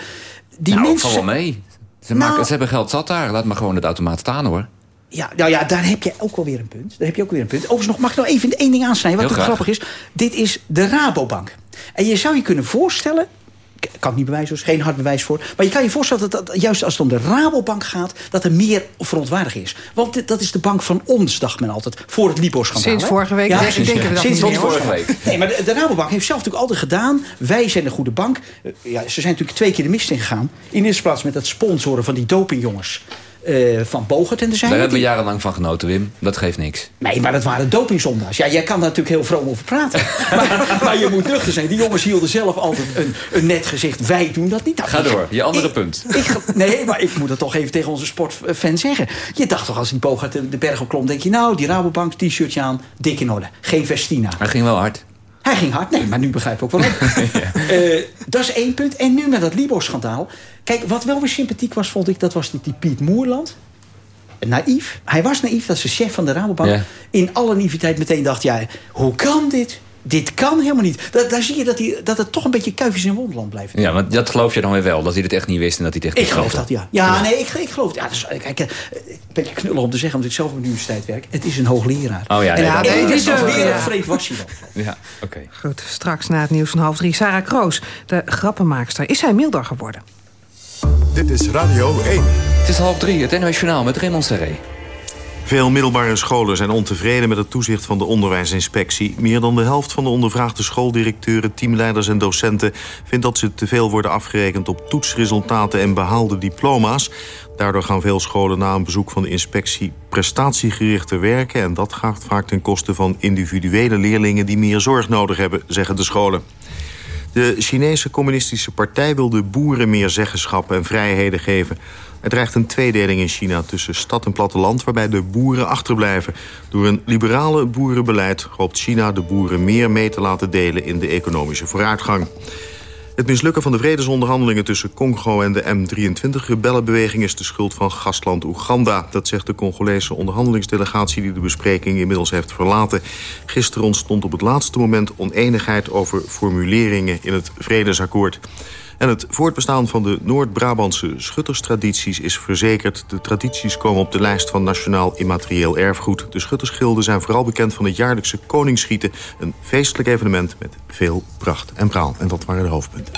Die nou, mensen... val wel mee. Ze, Nou- maken, ze hebben geld zat daar. Laat maar gewoon het automaat staan hoor. Ja, nou ja, daar heb je ook wel weer een punt. Daar heb je ook weer een punt. Overigens nog, mag ik nog even één ding aansnijden, wat graag. grappig is. Dit is de Rabobank. En je zou je kunnen voorstellen... ik kan het niet bewijzen, er is geen hard bewijs voor. Maar je kan je voorstellen dat, dat juist als het om de Rabobank gaat... dat er meer verontwaardiging is. Want dit- dat is de bank van ons, dacht men altijd. Voor het Lipo-schandaal. Sinds hè? vorige week denken- precies. denken we dat Sinds vorige week. Nee, maar de, de Rabobank heeft zelf natuurlijk altijd gedaan... wij zijn een goede bank. Eh, ja, ze zijn natuurlijk twee keer de mist ingegaan. In de eerste plaats met het sponsoren van die dopingjongens... eh, van Bogert en de zijn. Daar hebben we jarenlang van genoten, Wim. Dat geeft niks. Nee, maar dat waren dopingzondaars. Ja, jij kan daar natuurlijk heel vroom over praten. (laughs) maar, maar je moet nuchter zijn. Die jongens hielden zelf altijd een, een net gezicht. Wij doen dat niet. Nou, Ga door, je andere ik- punt. Ik, nee, maar ik moet het toch even tegen onze sportfan zeggen. Je dacht toch als die Bogart de, de berg opklom... denk je, nou, die Rabobank t-shirtje aan, dik in orde. Geen Vestina. Hij ging wel hard. Hij ging hard, nee, maar nu begrijp ik ook waarom. (laughs) Eh, dat is één punt. En nu met dat Libo-schandaal. Kijk, wat wel weer sympathiek was, vond ik... dat was die, die Piet Moerland. Naïef. Hij was naïef, dat is de chef van de Rabobank. Ja. In alle naïviteit meteen dacht, ja, hoe kan dit? Dit kan helemaal niet. Da- daar zie je dat, hij, dat het toch een beetje kuifjes in wonderland blijft. Ja, want dat geloof je dan weer wel. Dat hij het echt niet wist en dat hij het echt Ik geloof dat, geloofde. ja. Ja, nee, ik, ik geloof het. Ja, dus, kijk, eh, een beetje knullig om te zeggen, omdat ik zelf op de universiteit werk. Het is een hoogleraar. Oh ja, nee, ja, is weer een vreemd wasje dan. (laughs) Ja, oké. Goed, straks na het nieuws van half drie. Sarah Kroos, de grappenmaakster. Is hij milder geworden? Dit is Radio 1. Het is half drie, het NOS Journaal met Raymond Serré. Veel middelbare scholen zijn ontevreden met het toezicht van de onderwijsinspectie. Meer dan de helft van de ondervraagde schooldirecteuren, teamleiders en docenten... vindt dat ze te veel worden afgerekend op toetsresultaten en behaalde diploma's. Daardoor gaan veel scholen na een bezoek van de inspectie prestatiegerichter werken... en dat gaat vaak ten koste van individuele leerlingen die meer zorg nodig hebben, zeggen de scholen. De Chinese communistische partij wil de boeren meer zeggenschap en vrijheden geven. Er dreigt een tweedeling in China tussen stad en platteland... waarbij de boeren achterblijven. Door een liberale boerenbeleid hoopt China de boeren meer mee te laten delen... in de economische vooruitgang. Het mislukken van de vredesonderhandelingen tussen Congo en de M23-rebellenbeweging... is de schuld van gastland Oeganda. Dat zegt de Congolese onderhandelingsdelegatie... die de bespreking inmiddels heeft verlaten. Gisteren ontstond op het laatste moment oneenigheid... over formuleringen in het vredesakkoord. En het voortbestaan van de Noord-Brabantse schutterstradities is verzekerd. De tradities komen op de lijst van Nationaal Immaterieel Erfgoed. De schuttersgilden zijn vooral bekend van het jaarlijkse koningsschieten. Een feestelijk evenement met veel pracht en praal. En dat waren de hoofdpunten.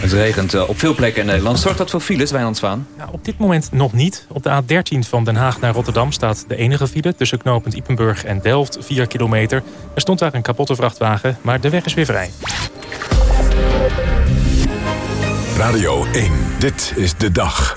Het regent eh, op veel plekken in Nederland. Zorgt dat voor files, Wijnand Zwaan? Nou, op dit moment nog niet. Op de A13 van Den Haag naar Rotterdam staat de enige file... tussen knooppunt Ippenburg en Delft, 4 kilometer. Er stond daar een kapotte vrachtwagen, maar de weg is weer vrij. Radio 1. Dit is de dag.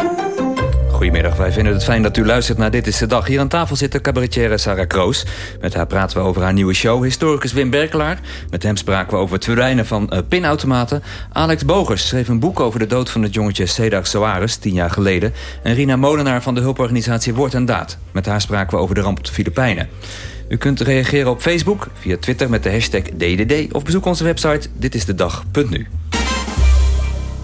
Goedemiddag, wij vinden het fijn dat u luistert naar Dit is de Dag. Hier aan tafel zit de Sarah Kroos. Met haar praten we over haar nieuwe show. Historicus Wim Berkelaar. Met hem spraken we over het verdwijnen van eh, pinautomaten. Alex Bogers schreef een boek over de dood van het jongetje Cedar Soares... tien jaar geleden. En Rina Molenaar van de hulporganisatie Woord en Daad. Met haar spraken we over de ramp op de Filipijnen. U kunt reageren op Facebook, via Twitter met de hashtag DDD... of bezoek onze website ditisdedag.nu.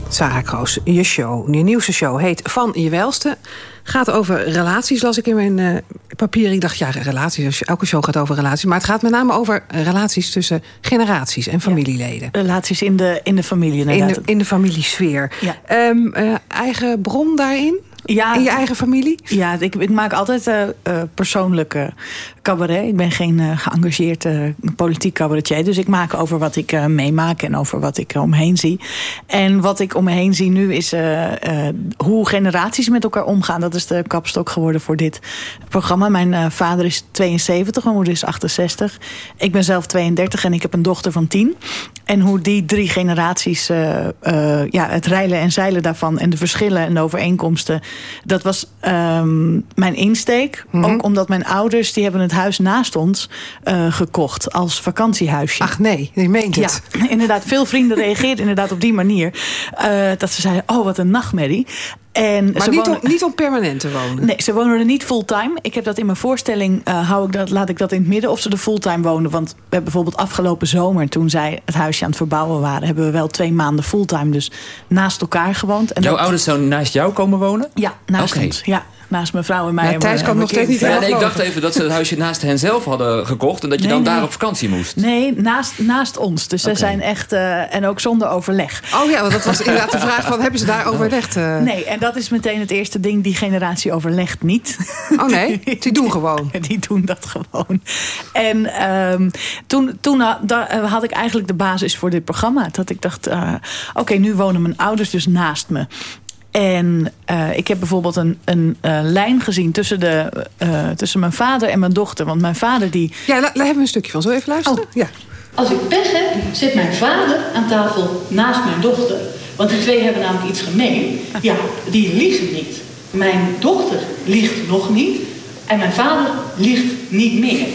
Sarah Kroos, je show, je nieuwste show heet Van je welste. Gaat over relaties, las ik in mijn uh, papier. Ik dacht, ja, relaties, elke show gaat over relaties. Maar het gaat met name over relaties tussen generaties en familieleden. relaties in de, in de familie, inderdaad. In de, in de familiesfeer. Ja. Um, uh, eigen bron daarin? Ja, in je eigen familie? Ja, ik, ik maak altijd uh, persoonlijke cabaret. Ik ben geen uh, geëngageerd politiek cabaretier. Dus ik maak over wat ik meemaak en over wat ik omheen zie. En wat ik om me heen zie nu is hoe generaties met elkaar omgaan. Dat is de kapstok geworden voor dit programma. Mijn vader is 72, mijn moeder is 68. Ik ben zelf 32 en ik heb een dochter van 10. En hoe die drie generaties, ja, het reilen en zeilen daarvan... en de verschillen en de overeenkomsten dat was um, mijn insteek. Mm -hmm. Ook omdat mijn ouders, die hebben het huis naast ons uh, gekocht als vakantiehuisje. Ach nee, je meent het. Ja, (laughs) inderdaad. Veel vrienden reageerden inderdaad op die manier. Uh, dat ze zeiden, oh wat een nachtmerrie. En maar ze niet, wonen... om, niet om permanent te wonen? Nee, ze wonen er niet fulltime. Ik heb dat in mijn voorstelling, uh, hou ik dat, laat ik dat in het midden of ze er fulltime wonen. Want we hebben bijvoorbeeld afgelopen zomer, toen zij het huisje aan het verbouwen waren... hebben we wel twee maanden fulltime, dus naast elkaar gewoond. En Jouw dat... ouders zouden naast jou komen wonen? Ja, naast okay. ons. Ja, naast mijn vrouw en mij. Ja, Thijs kan nog steeds niet ja, nee, Ik dacht even dat ze het huisje naast hen zelf hadden gekocht... en dat je nee, dan nee. daar op vakantie moest. Nee, naast, naast ons. Dus okay. ze zijn echt... Uh, en ook zonder overleg. Oh ja, want dat was inderdaad de vraag van... hebben ze daar (laughs) overlegd? Uh... Nee, en dat is meteen het eerste ding. Die generatie overlegt niet. Oh nee, (laughs) die doen gewoon. (laughs) die doen dat gewoon. En um, toen, toen uh, had ik eigenlijk de basis voor dit programma. Dat ik dacht, uh, oké, okay, nu wonen mijn ouders dus naast me. En uh, ik heb bijvoorbeeld een, een uh, lijn gezien tussen, de, uh, tussen mijn vader en mijn dochter. Want mijn vader die... Ja, daar hebben we een stukje van. Zo even luisteren? Oh. Ja. Als ik pech heb, zit mijn vader aan tafel naast mijn dochter. Want die twee hebben namelijk iets gemeen. Ja, die liegen niet. Mijn dochter liegt nog niet. En mijn vader liegt niet meer.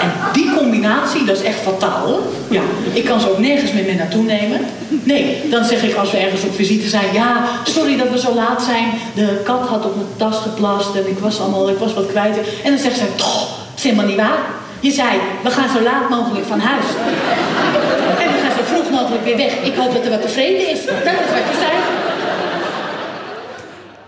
En die combinatie, dat is echt fataal. Ja, ik kan ze ook nergens meer mee naartoe nemen. Nee, dan zeg ik als we ergens op visite zijn... ja, sorry dat we zo laat zijn. De kat had op mijn tas geplast en ik was, allemaal, ik was wat kwijt. En dan zegt ze, toch, dat is helemaal niet waar. Je zei, we gaan zo laat mogelijk van huis. en we gaan zo vroeg mogelijk weer weg. Ik hoop dat er wat tevreden is. Dat is wat je zei.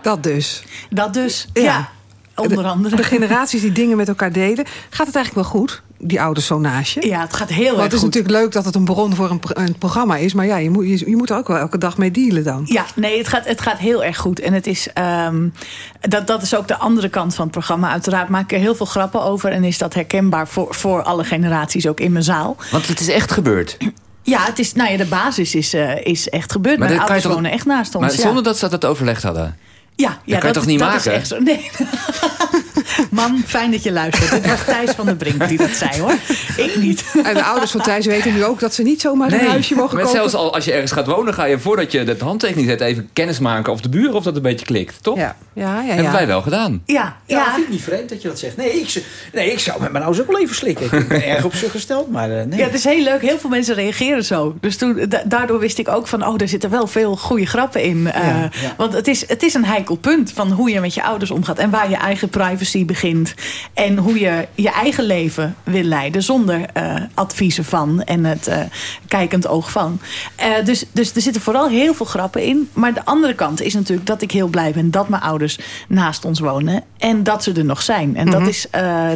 Dat dus. Dat dus, ja. ja. Onder andere. De, de generaties die dingen met elkaar delen. Gaat het eigenlijk wel goed? Die ouders zo naast je? Ja, het gaat heel erg goed. Het is natuurlijk leuk dat het een bron voor een, een programma is. Maar ja, je moet, je, je, moet er ook wel elke dag mee dealen dan. Ja, nee, het gaat, het gaat heel erg goed. En het is, um, dat, dat is ook de andere kant van het programma. Uiteraard maak ik er heel veel grappen over. En is dat herkenbaar voor, voor alle generaties ook in mijn zaal. Want het is echt gebeurd. Ja, het is, nou ja, de basis is, uh, is echt gebeurd. Maar Mijn ouders wonen echt naast ons. Maar zonder ja. dat ze dat overlegd hadden? Ja, dat ja, kan je dat, toch niet dat maken? Is echt zo. Nee. (laughs) Man, fijn dat je luistert. Het was Thijs van der Brink die dat zei, hoor. Ik niet. (laughs) En de ouders van Thijs weten nu ook dat ze niet zomaar nee, een huisje mogen maar kopen. zelfs al als je ergens gaat wonen, ga je voordat je de handtekening zet... even kennis maken of de buren of dat een beetje klikt, toch? Ja, ja, ja. Hebben ja. wij wel gedaan. Ja, ja. ja. vind ik niet vreemd dat je dat zegt. Nee, ik, nee, ik zou met mijn ouders ook wel even slikken. Ik ben erg op ze gesteld, maar uh, nee. Ja, het is heel leuk. Heel veel mensen reageren zo. Dus toen, da daardoor wist ik ook van... oh, daar zitten wel veel goede grappen in. Uh, ja, ja. Want het is, het is een heikel punt van hoe je met je ouders omgaat... en waar je eigen privacy begint. En hoe je je eigen leven wil leiden... zonder uh, adviezen van en het uh, kijkend oog van. Uh, dus, dus er zitten vooral heel veel grappen in. Maar de andere kant is natuurlijk dat ik heel blij ben... dat mijn ouders naast ons wonen en dat ze er nog zijn. En mm -hmm. dat is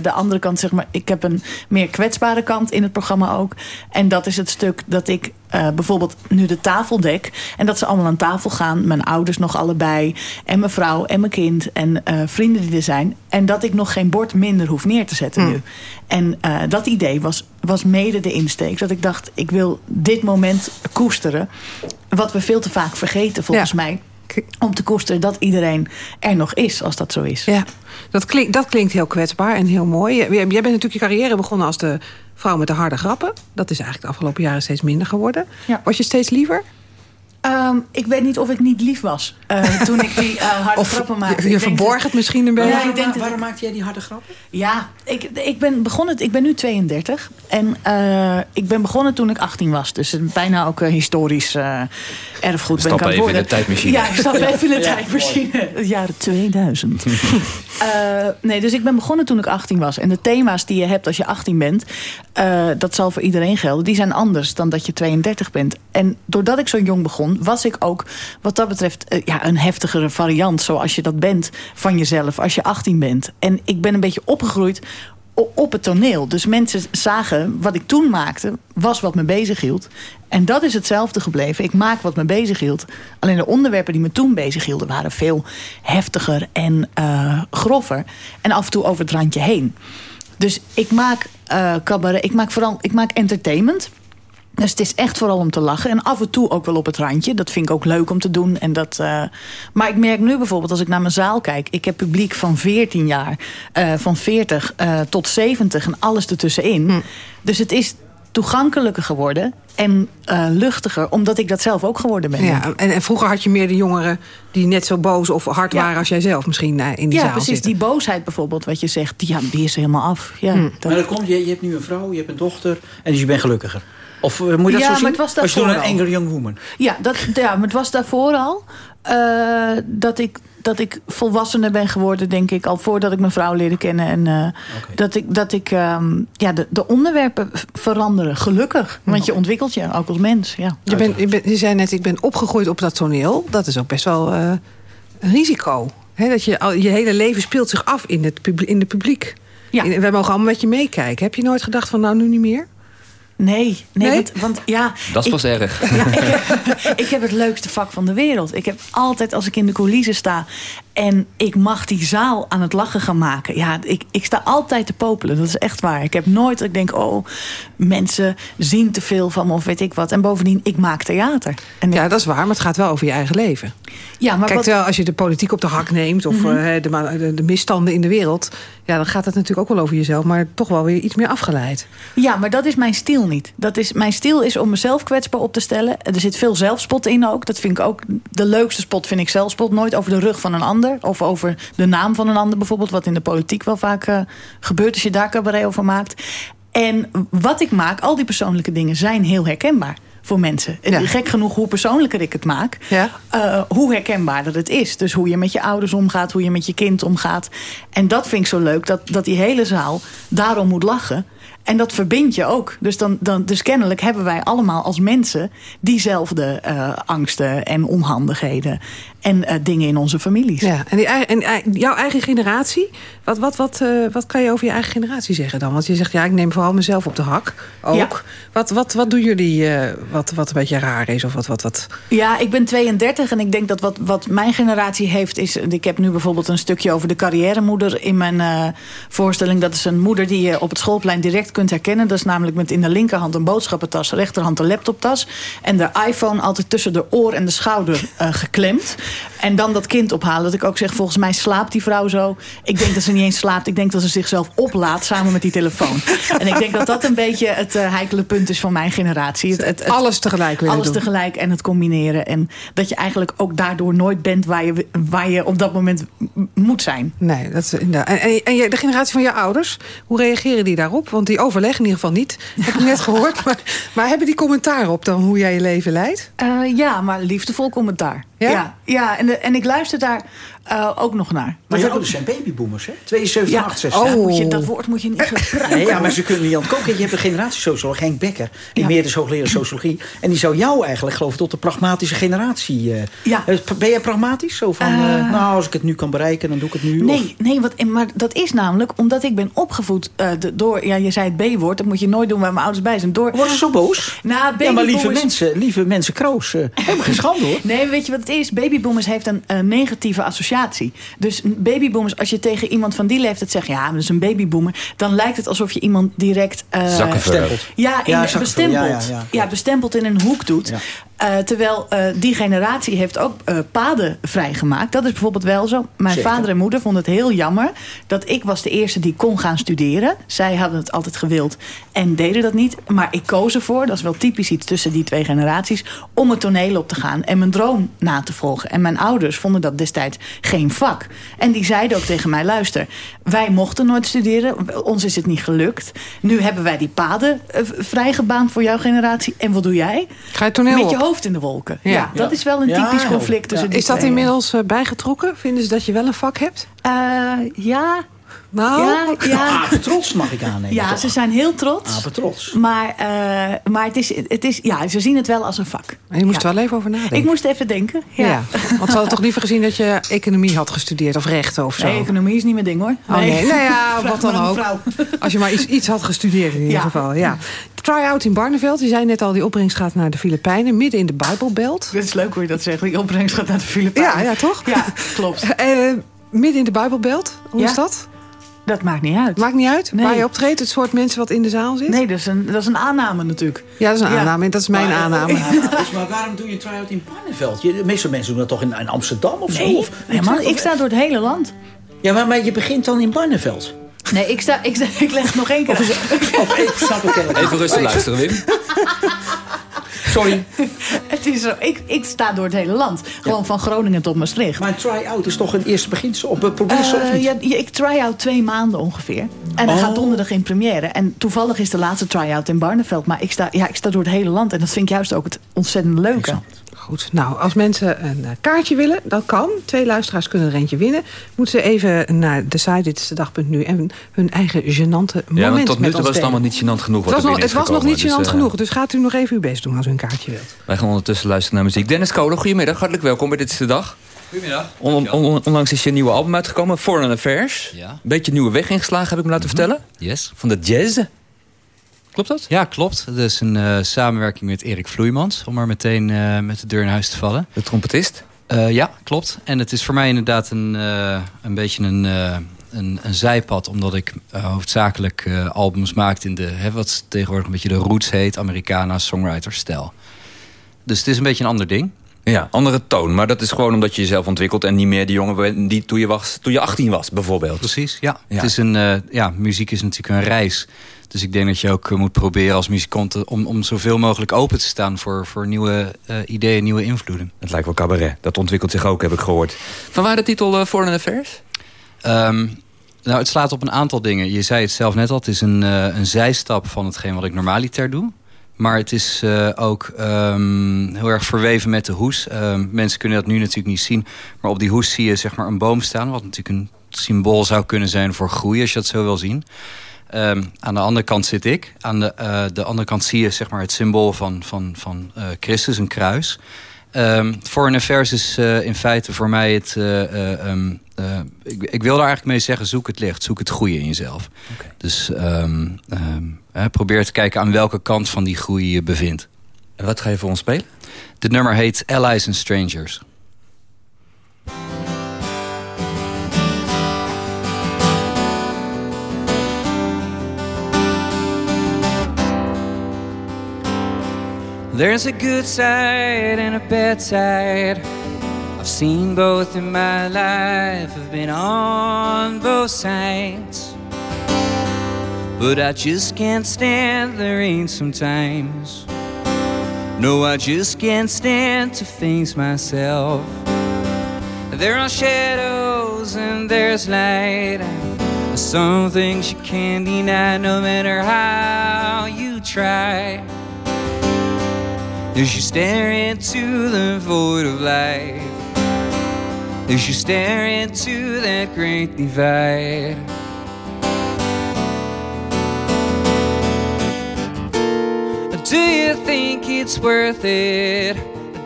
de andere kant, zeg maar... ik heb een meer kwetsbare kant in het programma ook. En dat is het stuk dat ik uh, bijvoorbeeld nu de tafel dek. En dat ze allemaal aan tafel gaan. Mijn ouders nog allebei. En mijn vrouw en mijn kind. En uh, vrienden die er zijn. En dat ik nog geen bord minder hoef neer te zetten mm. nu. En uh, dat idee was, was mede de insteek. Dat ik dacht, ik wil dit moment koesteren. Wat we veel te vaak vergeten volgens ja. mij om te koesteren dat iedereen er nog is, als dat zo is. Ja, dat klinkt, dat klinkt heel kwetsbaar en heel mooi. Jij bent natuurlijk je carrière begonnen als de vrouw met de harde grappen. Dat is eigenlijk de afgelopen jaren steeds minder geworden. Ja. Was je steeds liever? Um, ik weet niet of ik niet lief was uh, toen ik die uh, harde of grappen maakte. Je, je verborg het misschien een beetje. Ja, ik denk waar, waarom maakte jij die harde grappen? Ja, ik, ik ben begonnen. Ik ben nu 32 en uh, ik ben begonnen toen ik 18 was. Dus bijna ook historisch erfgoed stap ben ik even in de tijdmachine. Ja, ik stap even in de ja, tijdmachine. Het jaren 2000. (laughs) (laughs) nee, dus ik ben begonnen toen ik 18 was. En de thema's die je hebt als je 18 bent, dat zal voor iedereen gelden. Die zijn anders dan dat je 32 bent. En doordat ik zo jong begon was ik ook wat dat betreft eh, ja, een heftigere variant... zoals je dat bent van jezelf als je 18 bent. En ik ben een beetje opgegroeid op het toneel. Dus mensen zagen wat ik toen maakte, was wat me bezighield. En dat is hetzelfde gebleven. Ik maak wat me bezighield. Alleen de onderwerpen die me toen bezighielden... waren veel heftiger en eh grover. En af en toe over het randje heen. Dus ik maak eh cabaret, ik maak vooral ik maak entertainment... Dus het is echt vooral om te lachen. En af en toe ook wel op het randje. Dat vind ik ook leuk om te doen. En dat, eh, Maar ik merk nu bijvoorbeeld als ik naar mijn zaal kijk. Ik heb publiek van 14 jaar. eh, van 40 eh, tot 70 en alles ertussenin. Dus het is toegankelijker geworden. En eh, luchtiger. Omdat ik dat zelf ook geworden ben. Ja, en, en vroeger had je meer de jongeren die net zo boos of hard Ja. waren als jij zelf misschien in die ja, zaal precies. zitten. Die boosheid bijvoorbeeld, wat je zegt, die, ja, die is helemaal af. Ja, Hm. dat- Maar dan komt, je, je hebt nu een vrouw, je hebt een dochter... en dus je bent gelukkiger. Of eh, moet je dat Ja, zo maar zien? het was Als je toen een angry young woman. Ja, dat, ja, maar het was daarvoor al eh, dat, ik, dat ik volwassener ben geworden, denk ik. Al voordat ik mijn vrouw leerde kennen. En eh, dat ik, dat ik ehm, ja, de, de onderwerpen veranderen. Gelukkig. Want je ontwikkelt je, ook als mens. Ja. Je, bent, je, bent- je zei net, ik ben opgegroeid op dat toneel. Dat is ook best wel eh, een risico. Hè, dat je, al, je hele leven speelt zich af in het publiek. In de publiek. In- wij mogen allemaal met je meekijken. Heb je nooit gedacht van nou nu niet meer? Nee, nee, Nee? Want, want ja... Dat is ik- pas erg. (laughs) ik heb het leukste vak van de wereld. Ik heb altijd, als ik in de coulissen sta... en ik mag die zaal aan het lachen gaan maken... ja, ik, ik sta altijd te popelen. Dat is echt waar. Ik heb nooit dat ik denk... oh, mensen zien te veel van me of weet ik wat. En bovendien, ik maak theater. En Ja, dat is waar, maar het gaat wel over je eigen leven. Ja, maar Kijk, wat- terwijl als je de politiek op de hak neemt... of Mhm. eh, de, ma- de, de misstanden in de wereld... ja, dan gaat het natuurlijk ook wel over jezelf... maar toch wel weer iets meer afgeleid. Ja, maar dat is mijn stijl niet. Dat is, mijn stijl is om mezelf kwetsbaar op te stellen. Er zit veel zelfspot in ook. Dat vind ik ook de leukste spot, vind ik zelfspot. Nooit over de rug van een ander. Of over de naam van een ander bijvoorbeeld. Wat in de politiek wel vaak eh, gebeurt als je daar cabaret over maakt. En wat ik maak, al die persoonlijke dingen, zijn heel herkenbaar voor mensen. En Gek genoeg, hoe persoonlijker ik het maak, eh, hoe herkenbaarder het is. Dus hoe je met je ouders omgaat, hoe je met je kind omgaat. En dat vind ik zo leuk, dat, dat die hele zaal daarom moet lachen. En dat verbindt je ook. Dus, dan, dan, dus kennelijk hebben wij allemaal als mensen diezelfde eh, angsten en onhandigheden. En eh, dingen in onze families. Ja, en, die, eigen- en jouw eigen generatie, wat, wat, wat, eh, wat kan je over je eigen generatie zeggen dan? Want je zegt, ja, ik neem vooral mezelf op de hak ook. Ja. Wat, wat, wat doen jullie wat, wat een beetje raar is? Of wat, wat, wat... Ja, ik ben 32 en ik denk dat wat, wat mijn generatie heeft is... Ik heb nu bijvoorbeeld een stukje over de carrièremoeder in mijn voorstelling. Dat is een moeder die je op het schoolplein direct kunt herkennen. Dat is namelijk met in de linkerhand een boodschappentas, rechterhand een laptoptas. En de iPhone altijd tussen de oor en de schouder (laughs) eh, geklemd. En dan dat kind ophalen. Dat ik ook zeg, volgens mij slaapt die vrouw zo. Ik denk dat ze niet eens slaapt. Ik denk dat ze zichzelf oplaadt samen met die telefoon. (laughs) en ik denk dat dat een beetje het eh, heikele punt is van mijn generatie. Het, het, het- Alles tegelijk willen Alles doen. tegelijk en het combineren. En dat je eigenlijk ook daardoor nooit bent waar je, waar je op dat moment moet zijn. Nee, dat is inderdaad. En, en, en de generatie van je ouders, hoe reageren die daarop? Want die overleggen in ieder geval niet. Heb ik net gehoord. (laughs) Maar, maar hebben die commentaar op dan hoe jij je leven leidt? Eh, ja, maar liefdevol commentaar. Ja? Ja, ja, en, de- en ik luister daar eh, ook nog naar. Maar Dat je zijn babyboomers, hè? 72, Ja. 68. Oh. Moet je- dat woord moet je niet gebruiken. Nee, ja, maar ze kunnen niet aan het koken. Je hebt een generatiesocioloog, Henk Becker. Emeritus hoogleraar sociologie. En die zou jou eigenlijk, geloof ik, tot de pragmatische generatie... eh, Ja. eh, Ben jij pragmatisch? Zo van, eh, Eh. nou, als ik het nu kan bereiken, dan doe ik het nu. Of- Nee, nee wat, en- maar dat is namelijk omdat ik ben opgevoed eh, door... Ja, je zei het B-woord, dat moet je nooit doen waar mijn ouders bij zijn. Door, Worden ze zo boos? Nou, ja, maar lieve mensen, lieve mensen Kroos, eh, hebben geen schande hoor. Nee, weet je wat het is? Babyboomers heeft een eh, negatieve associatie. Dus babyboomers, als je tegen iemand van die leeftijd zegt... ja, dat is een babyboomer... dan lijkt het alsof je iemand direct... eh, Zakkenvullen. Ja, in, Ja, bestempeld. ja, Ja, ja, ja. bestempeld in een hoek doet. Eh, terwijl eh, die generatie heeft ook eh, paden vrijgemaakt. Dat is bijvoorbeeld wel zo. Mijn Zeker. vader en moeder vonden het heel jammer... dat ik was de eerste die kon gaan studeren. Zij hadden het altijd gewild en deden dat niet. Maar ik koos ervoor, dat is wel typisch iets tussen die twee generaties... om het toneel op te gaan en mijn droom na te volgen. En mijn ouders vonden dat destijds geen vak. En die zeiden ook tegen mij, luister... wij mochten nooit studeren, ons is het niet gelukt. Nu hebben wij die paden eh, vrijgebaand voor jouw generatie. En wat doe jij? Ga je toneel Met je op? hoofd in de wolken. Ja. Ja, dat Ja. is wel een typisch ja. conflict tussen die Is dat twee. inmiddels eh, bijgetrokken? Vinden ze dat je wel een vak hebt? Eh, ja, Nou, ja, ja. (laughs) Mag ik aannemen. Ja, toch? ze zijn heel trots. Trots. Maar, eh, maar het is, het is, ja, ze zien het wel als een vak. Maar je moest Ja. er wel even over nadenken. Ik moest even denken. Ja. Ja. Want ze hadden toch liever gezien dat je economie had gestudeerd of rechten of zo. Nee, economie is niet mijn ding hoor. Oh nee, nou ja, (laughs) wat dan ook. Als je maar iets, iets had gestudeerd in ieder Ja. geval. Ja. Try-out in Barneveld. Je zei net al, die opbrengst gaat naar de Filipijnen. Midden in de Bijbelbelt. Het is leuk hoe je dat zegt. Die opbrengst gaat naar de Filipijnen. Ja, ja toch? Ja, klopt. (laughs) Eh, midden in de Bijbelbelt. Hoe Ja. is dat? Dat maakt niet uit. Maakt niet uit Nee. waar je optreedt. Het soort mensen wat in de zaal zit. Nee, dat is een, dat is een aanname natuurlijk. Ja, dat is een Ja. aanname. En dat is mijn Maar, aanname. (laughs) eh, dus, maar waarom doe je een try-out in Barneveld? Je, de meeste mensen doen dat toch in, in Amsterdam of zo? Nee, Of, nee man, ik sta door het hele land. Ja, maar, maar je begint dan in Barneveld. Nee, ik, sta, ik, sta, ik leg het nog één keer. Of ik snap helemaal Even rustig luisteren, Wim. (laughs) Sorry. (laughs) Het is zo, ik, ik sta door het hele land. Gewoon van Groningen tot Maastricht. Maar een try-out is toch een eerste beginsel? Of Eh, niet? ja, ik try-out twee maanden ongeveer. En dan Oh. gaat donderdag in première. En toevallig is de laatste try-out in Barneveld. Maar ik sta, ja, ik sta door het hele land. En dat vind ik juist ook het ontzettend leuke. Goed, nou, als mensen een eh, kaartje willen, dat kan. Twee luisteraars kunnen er eentje winnen. Moeten ze even naar de site, dit is de dag.nu... en hun eigen gênante moment Ja, want tot nu toe was het allemaal niet gênant genoeg. Het was, nog, het was nog niet gênant Dus, genoeg, dus gaat u nog even uw best doen als u een kaartje wilt. Wij gaan ondertussen luisteren naar muziek. Dennis Kolen, goedemiddag. Hartelijk welkom bij Dit is de Dag. Goedemiddag. On- on- onlangs is je nieuwe album uitgekomen, Foreign Affairs. Ja. Een beetje nieuwe weg ingeslagen, heb ik me laten vertellen. Yes. Van de jazz. Klopt dat? Ja, klopt. Dat is een eh, samenwerking met Erik Vloeimans. Om maar meteen eh, met de deur in huis te vallen. De trompetist? Eh, ja, klopt. En het is voor mij inderdaad een, een beetje een, een, een zijpad. Omdat ik hoofdzakelijk albums maakte in de... Hè, wat tegenwoordig een beetje de roots heet. Americana songwriter stijl. Dus het is een beetje een ander ding. Ja, andere toon. Maar dat is gewoon omdat je jezelf ontwikkelt... en niet meer die jongen bent die toen je, was, toen je 18 was, bijvoorbeeld. Precies, ja. Ja. Het is een, eh, ja, muziek is natuurlijk een reis. Dus ik denk dat je ook eh, moet proberen als muzikant... te- om, om zoveel mogelijk open te staan voor, voor nieuwe eh, ideeën, nieuwe invloeden. Het lijkt wel cabaret. Dat ontwikkelt zich ook, heb ik gehoord. Van waar de titel eh, Foreign Affairs? Ehm, nou, het slaat op een aantal dingen. Je zei het zelf net al, het is een, eh, een zijstap van hetgeen wat ik normaliter doe. Maar het is eh, ook ehm, heel erg verweven met de hoes. Ehm, mensen kunnen dat nu natuurlijk niet zien. Maar op die hoes zie je zeg maar een boom staan. Wat natuurlijk een symbool zou kunnen zijn voor groei, als je dat zo wil zien. Ehm, aan de andere kant zit ik. Aan de, eh, de andere kant zie je zeg maar, het symbool van, van, van eh, Christus, een kruis. Ehm Foreign Affairs is in feite voor mij het... ik, ik wil daar eigenlijk mee zeggen, zoek het licht. Zoek het goede in jezelf. Dus probeer te kijken aan welke kant van die groei je bevindt. En wat ga je voor ons spelen? Dit nummer heet Allies and Strangers. There's a good side and a bad side. I've seen both in my life, I've been on both sides. But I just can't stand the rain sometimes. No, I just can't stand to face myself. There are shadows and there's light. Some things you can't deny no matter how you try. As you stare into the void of life, as you stare into that great divide. Do you think it's worth it?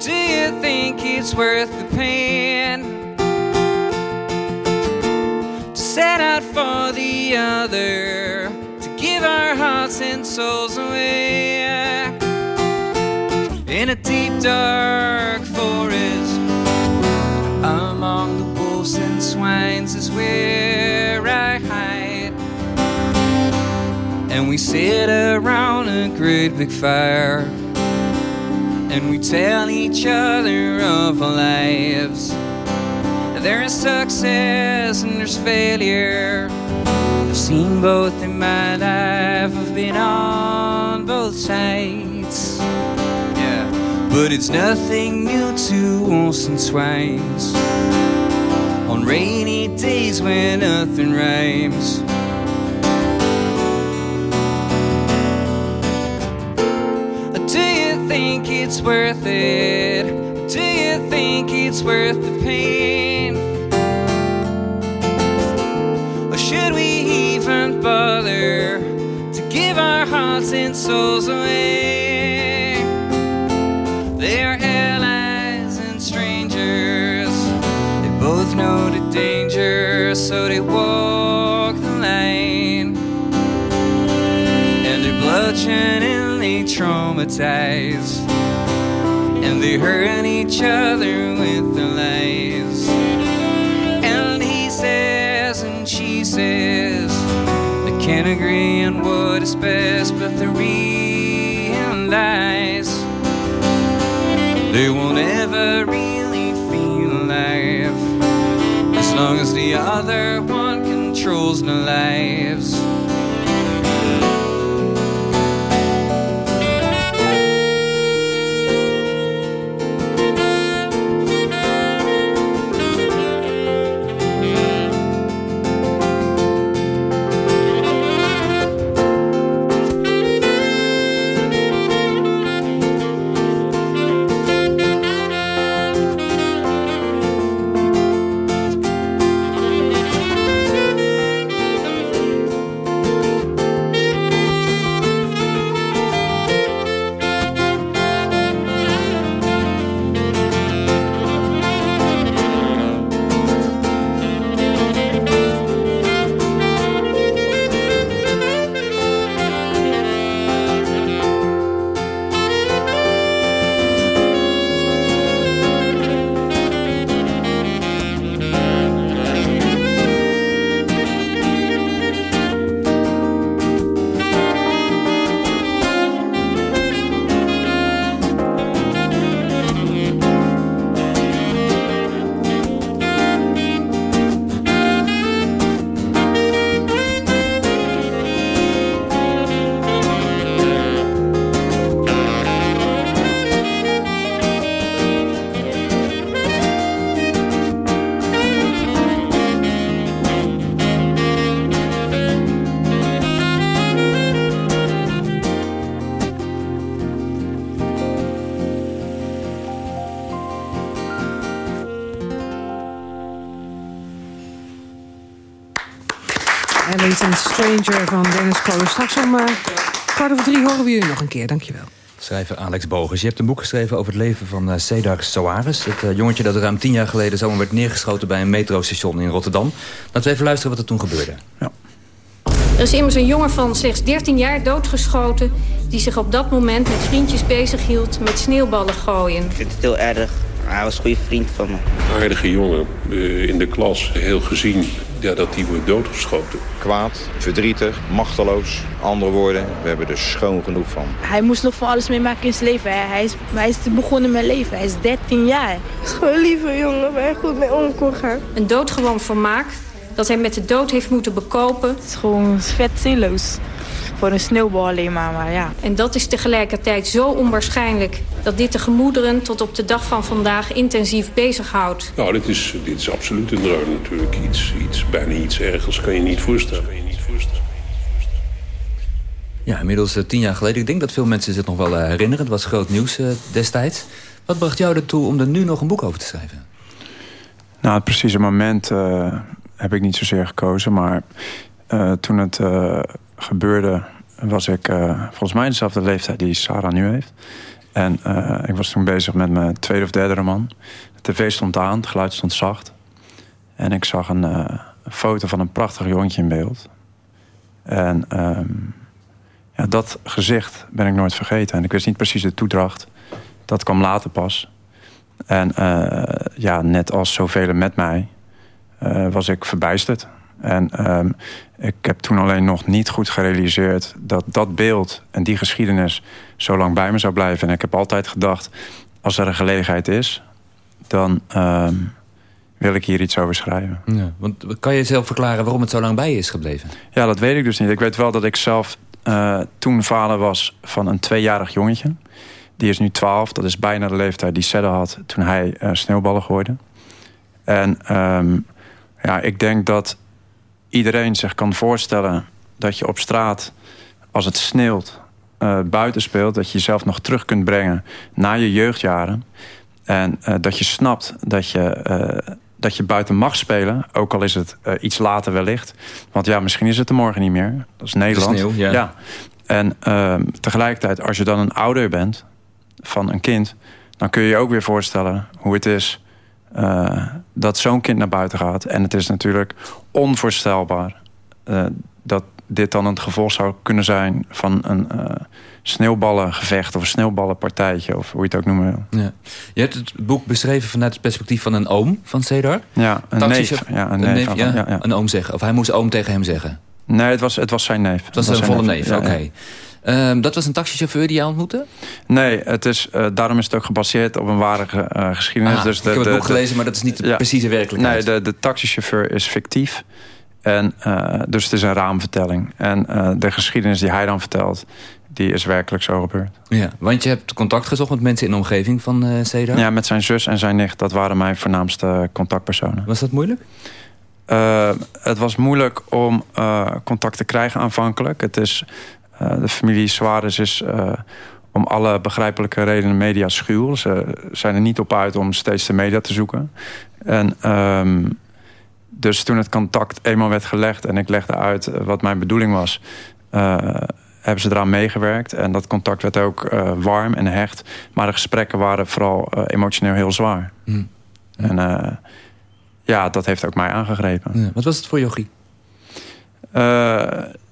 Do you think it's worth the pain? To set out for the other, to give our hearts and souls away in a deep dark forest among the wolves and swines is where sit around a great big fire and we tell each other of our lives. There is success and there's failure. I've seen both in my life. I've been on both sides. Yeah, but it's nothing new to us and swines. On rainy days when nothing rhymes it's worth it? Do you think it's worth the pain? Or should we even bother to give our hearts and souls away? They're allies and strangers. They both know the danger, so they walk the line. And they're bloodshed and traumatized. And they hurt each other with their lies. And he says, and she says, they can't agree on what is best, but they realize they won't ever really feel alive as long as the other one controls their lives. Stranger van Dennis Kolen. Straks om uh, kwart over drie horen we jullie nog een keer. Dankjewel. Schrijver Alex Bogus. Je hebt een boek geschreven over het leven van uh, Cedar Soares. Het uh, jongetje dat ruim tien jaar geleden zomaar werd neergeschoten... bij een metrostation in Rotterdam. Laten we even luisteren wat er toen gebeurde. Ja. Er is immers een jongen van slechts 13 jaar doodgeschoten... die zich op dat moment met vriendjes bezighield met sneeuwballen gooien. Ik vind het heel erg. Hij was een goede vriend van me. Aardige jongen, in de klas, heel gezien ja, dat die wordt doodgeschoten. Kwaad, verdrietig, machteloos. Andere woorden, we hebben er schoon genoeg van. Hij moest nog van alles meemaken in zijn leven. Hij is, hij is begonnen met leven. Hij is 13 jaar. Het is gewoon een lieve jongen waar hij goed mee om kon gaan. Een doodgewoon vermaak dat hij met de dood heeft moeten bekopen. Het is gewoon vet zinloos. Voor een sneeuwbal alleen maar, maar ja. En dat is tegelijkertijd zo onwaarschijnlijk... dat dit de gemoederen tot op de dag van vandaag intensief bezighoudt. Nou, dit is, dit is absoluut een droom natuurlijk. Iets, iets, bijna iets ergers kan je niet voorstellen. Ja, inmiddels uh, tien jaar geleden. Ik denk dat veel mensen zich nog wel uh, herinneren. Het was groot nieuws uh, destijds. Wat bracht jou ertoe om er nu nog een boek over te schrijven? Nou, het precieze moment heb ik niet zozeer gekozen. Maar toen het gebeurde, was ik uh, volgens mij dezelfde leeftijd die Sarah nu heeft. En uh, ik was toen bezig met mijn tweede of derde roman. De tv stond aan, het geluid stond zacht. En ik zag een, een foto van een prachtig jongetje in beeld. En um, ja, dat gezicht ben ik nooit vergeten. En ik wist niet precies de toedracht. Dat kwam later pas. En ja, net als zoveel met mij was ik verbijsterd. En um, ik heb toen alleen nog niet goed gerealiseerd dat dat beeld en die geschiedenis zo lang bij me zou blijven. En ik heb altijd gedacht, als er een gelegenheid is, dan um, wil ik hier iets over schrijven. Ja, want kan je zelf verklaren waarom het zo lang bij je is gebleven? Ja, dat weet ik dus niet. Ik weet wel dat ik zelf uh, toen vader was van een tweejarig jongetje. Die is nu 12. Dat is bijna de leeftijd die Sedde had toen hij uh, sneeuwballen gooide. En um, ja, ik denk dat iedereen zich kan voorstellen dat je op straat, als het sneeuwt, uh, buiten speelt, dat je jezelf nog terug kunt brengen naar je jeugdjaren. En uh, dat je snapt dat je, uh, dat je buiten mag spelen, ook al is het iets later wellicht. Want ja, misschien is het er morgen niet meer. Dat is Nederland. Sneeuw, ja. ja. En ehm, tegelijkertijd, als je dan een ouder bent van een kind... dan kun je je ook weer voorstellen hoe het is eh, dat zo'n kind naar buiten gaat. En het is natuurlijk onvoorstelbaar uh, dat dit dan het gevolg zou kunnen zijn van een uh, sneeuwballengevecht of een sneeuwballenpartijtje, of hoe je het ook noemen wil. Ja. Je hebt het boek beschreven vanuit het perspectief van een oom van Cedar. Ja, een neef. Ja, een, neef, ja, ja, Een oom zeggen. Of hij moest oom tegen hem zeggen. Nee, het was, het was zijn neef. Het was, een volle neef, oké. Um, dat was een taxichauffeur die je ontmoette? Nee, het is, uh, daarom is het ook gebaseerd op een ware uh, geschiedenis. Ah, dus de, ik heb het boek gelezen, maar dat is niet de ja, precieze werkelijkheid. Nee, de, de taxichauffeur is fictief. En, uh, dus het is een raamvertelling. En de geschiedenis die hij dan vertelt, die is werkelijk zo gebeurd. Ja, want je hebt contact gezocht met mensen in de omgeving van Cedar? Ja, met zijn zus en zijn nicht. Dat waren mijn voornaamste contactpersonen. Was dat moeilijk? Uh, het was moeilijk om uh, contact te krijgen aanvankelijk. Het is, de familie Suarez is om alle begrijpelijke redenen media schuw. Ze zijn er niet op uit om steeds de media te zoeken. En... Um, dus toen het contact eenmaal werd gelegd en ik legde uit wat mijn bedoeling was... Uh, hebben ze eraan meegewerkt. En dat contact werd ook uh, warm en hecht. Maar de gesprekken waren vooral uh, emotioneel heel zwaar. Mm. En ja, dat heeft ook mij aangegrepen. Ja. Wat was het voor Yogi?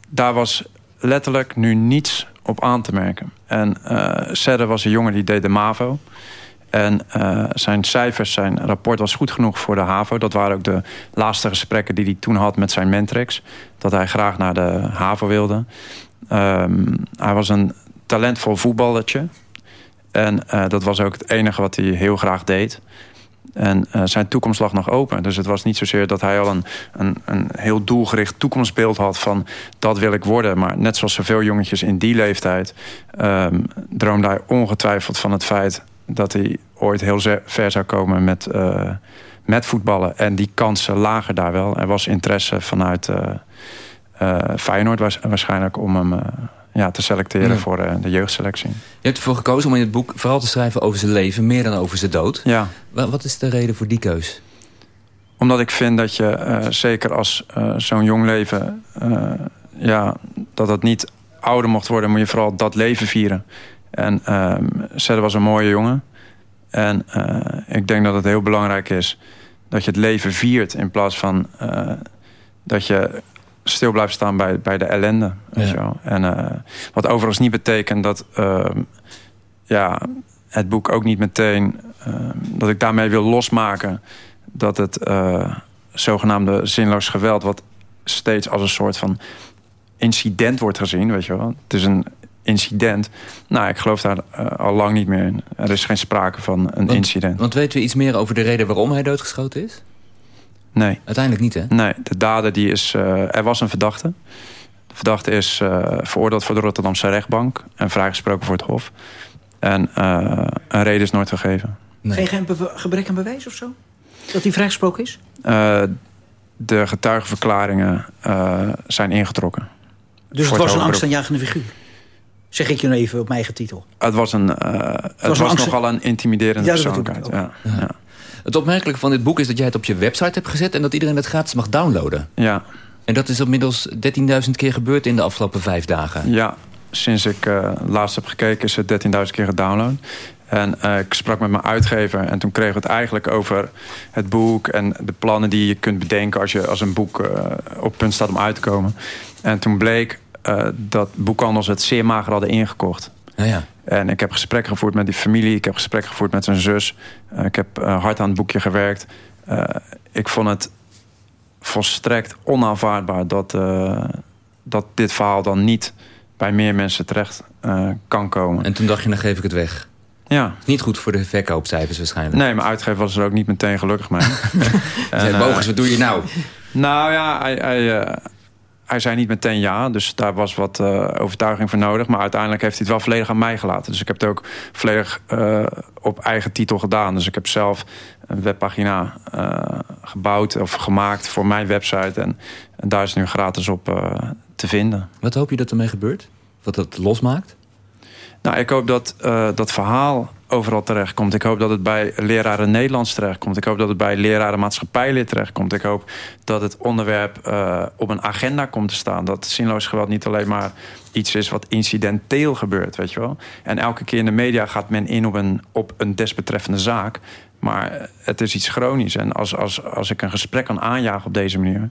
daar was letterlijk nu niets op aan te merken. En Serre was een jongen die deed de MAVO. En zijn cijfers, zijn rapport was goed genoeg voor de HAVO. Dat waren ook de laatste gesprekken die hij toen had met zijn mentrix. Dat hij graag naar de HAVO wilde. Um, hij was een talentvol voetballertje. En uh, dat was ook het enige wat hij heel graag deed. En uh, zijn toekomst lag nog open. Dus het was niet zozeer dat hij al een, een, een heel doelgericht toekomstbeeld had van dat wil ik worden. Maar net zoals zoveel jongetjes in die leeftijd um, droomde hij ongetwijfeld van het feit dat hij ooit heel ver zou komen met, uh, met voetballen. En die kansen lagen daar wel. Er was interesse vanuit uh, Feyenoord waarschijnlijk om hem ja, te selecteren ja. voor uh, de jeugdselectie. Je hebt ervoor gekozen om in het boek vooral te schrijven over zijn leven... meer dan over zijn dood. Ja. Wat is de reden voor die keus? Omdat ik vind dat je, zeker als zo'n jong leven... ja, dat het niet ouder mocht worden... moet je vooral dat leven vieren. En Zedde was een mooie jongen. En ik denk dat het heel belangrijk is... dat je het leven viert in plaats van... dat je stil blijft staan bij, bij de ellende. Weet je wel. En, uh, wat overigens niet betekent dat uh, ja, het boek ook niet meteen... Uh, dat ik daarmee wil losmaken dat het eh, zogenaamde zinloos geweld... wat steeds als een soort van incident wordt gezien, weet je wel. Het is een incident. Nou, ik geloof daar al lang niet meer in. Er is geen sprake van een want, incident. Want weten we iets meer over de reden waarom hij doodgeschoten is? Nee. Uiteindelijk niet, hè? Nee, de dader die is... Uh, er was een verdachte. De verdachte is uh, veroordeeld voor de Rotterdamse rechtbank... en vrijgesproken voor het Hof. En uh, een reden is nooit gegeven. Nee. Geen gebrek aan bewijs of zo? Dat hij vrijgesproken is? de getuigenverklaringen zijn ingetrokken. Dus het was een angstaanjagende figuur? Zeg ik je nou even op mijn eigen titel. Het was, een, het, het was, was nogal een intimiderende ja, persoonlijkheid. Ja, ja. Het opmerkelijke van dit boek is dat jij het op je website hebt gezet... en dat iedereen het gratis mag downloaden. Ja. En dat is inmiddels 13.000 keer gebeurd in de afgelopen vijf dagen. Ja, sinds ik uh, laatst heb gekeken is het 13.000 keer gedownload. En uh, ik sprak met mijn uitgever en toen kregen we het eigenlijk over het boek... en de plannen die je kunt bedenken als, je, als een boek uh, op punt staat om uit te komen. En toen bleek dat boekhandels het zeer mager hadden ingekocht. Ja, ja. En ik heb gesprekken gevoerd met die familie. Ik heb gesprekken gevoerd met zijn zus. Uh, ik heb uh, hard aan het boekje gewerkt. Uh, ik vond het volstrekt onaanvaardbaar dat, dat dit verhaal dan niet bij meer mensen terecht kan komen. En toen dacht je, dan geef ik het weg. Ja. Niet goed voor de verkoopcijfers waarschijnlijk. Nee, mijn uitgever was er ook niet meteen gelukkig mee. (laughs) en, Bogus, wat doe je nou? Nou ja, hij, hij, hij zei niet meteen ja, dus daar was wat uh, overtuiging voor nodig. Maar uiteindelijk heeft hij het wel volledig aan mij gelaten. Dus ik heb het ook volledig uh, op eigen titel gedaan. Dus ik heb zelf een webpagina uh, gebouwd of gemaakt voor mijn website. En, en daar is nu gratis op te vinden. Wat hoop je dat ermee gebeurt? Wat dat losmaakt? Nou, ik hoop dat dat verhaal overal terechtkomt. Ik hoop dat het bij leraren Nederlands terechtkomt. Ik hoop dat het bij leraren maatschappijleer terechtkomt. Ik hoop dat het onderwerp uh, op een agenda komt te staan. Dat zinloos geweld niet alleen maar iets is wat incidenteel gebeurt, weet je wel. En elke keer in de media gaat men in op een, op een desbetreffende zaak. Maar het is iets chronisch. En als, als, als ik een gesprek kan aanjagen op deze manier...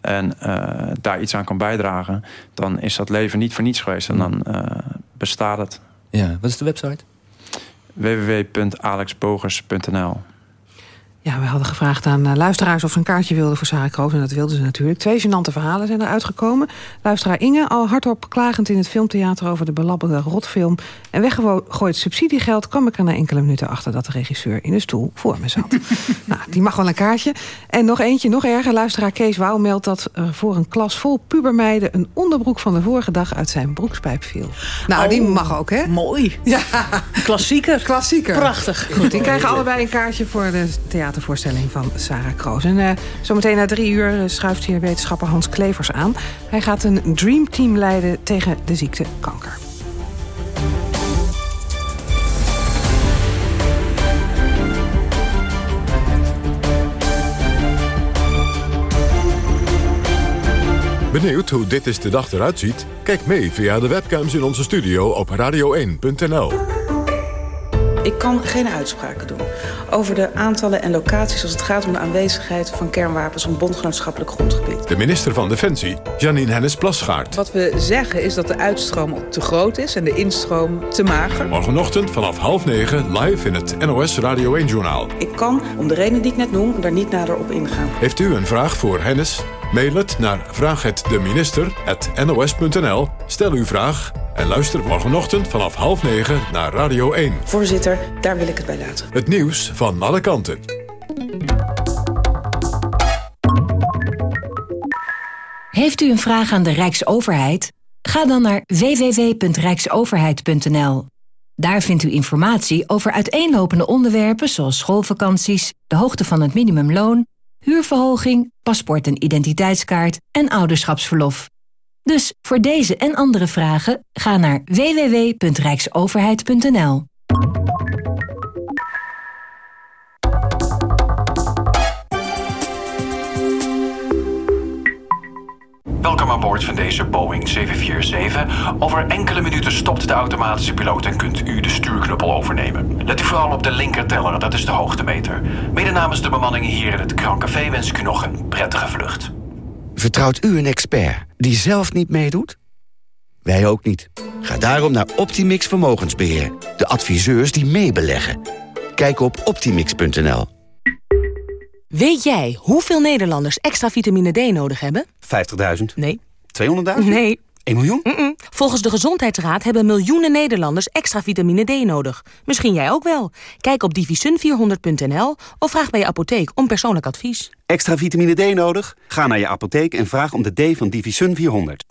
en uh, daar iets aan kan bijdragen... dan is dat leven niet voor niets geweest. En dan uh, bestaat het. Ja, wat is de website? www.alexbogers.nl ja, we hadden gevraagd aan uh, luisteraars of ze een kaartje wilden voor Sarah Kroos. En dat wilden ze natuurlijk. Twee gênante verhalen zijn eruit gekomen. Luisteraar Inge, al hardop klagend in het filmtheater... over de belabberde rotfilm en weggegooid subsidiegeld... kwam ik er na enkele minuten achter dat de regisseur in de stoel voor me zat. (laughs) nou, die mag wel een kaartje. En nog eentje, nog erger. Luisteraar Kees Wouw meldt dat uh, voor een klas vol pubermeiden... een onderbroek van de vorige dag uit zijn broekspijp viel. Nou, oh, die mag ook, hè? Mooi. Ja. Klassieker. Klassieker. Prachtig. Goed, die krijgen allebei een kaartje voor de theater voorstelling van Sarah Kroos. En uh, zometeen na drie uur schuift hier wetenschapper Hans Klevers aan. Hij gaat een dreamteam leiden tegen de ziekte kanker. Benieuwd hoe dit is de dag eruit ziet? Kijk mee via de webcams in onze studio op radio1.nl. Ik kan geen uitspraken doen over de aantallen en locaties... als het gaat om de aanwezigheid van kernwapens op bondgenootschappelijk grondgebied. De minister van Defensie, Janine Hennis-Plasgaard. Wat we zeggen is dat de uitstroom te groot is en de instroom te mager. Morgenochtend vanaf half negen live in het NOS Radio 1-journaal. Ik kan, om de reden die ik net noem, daar niet nader op ingaan. Heeft u een vraag voor Hennis? Mail het naar vraaghetdeminister.nos.nl. Stel uw vraag en luister morgenochtend vanaf half negen naar Radio 1. Voorzitter, daar wil ik het bij laten. Het nieuws van alle kanten. Heeft u een vraag aan de Rijksoverheid? Ga dan naar www.rijksoverheid.nl. Daar vindt u informatie over uiteenlopende onderwerpen zoals schoolvakanties, de hoogte van het minimumloon, huurverhoging, paspoort en identiteitskaart en ouderschapsverlof. Dus voor deze en andere vragen ga naar www.rijksoverheid.nl. Welkom aan boord van deze Boeing 747. Over enkele minuten stopt de automatische piloot en kunt u de stuurknuppel overnemen. Let u vooral op de linkerteller, dat is de hoogtemeter. Mede namens de bemanning hier in het Krancafé wens ik u nog een prettige vlucht. Vertrouwt u een expert die zelf niet meedoet? Wij ook niet. Ga daarom naar Optimix Vermogensbeheer. De adviseurs die meebeleggen. Kijk op optimix.nl. Weet jij hoeveel Nederlanders extra vitamine D nodig hebben? 50.000. Nee. 200.000? Nee. 1 miljoen? Mm -mm. Volgens de Gezondheidsraad hebben miljoenen Nederlanders extra vitamine D nodig. Misschien jij ook wel. Kijk op divisun400.nl of vraag bij je apotheek om persoonlijk advies. Extra vitamine D nodig? Ga naar je apotheek en vraag om de D van Divisun 400.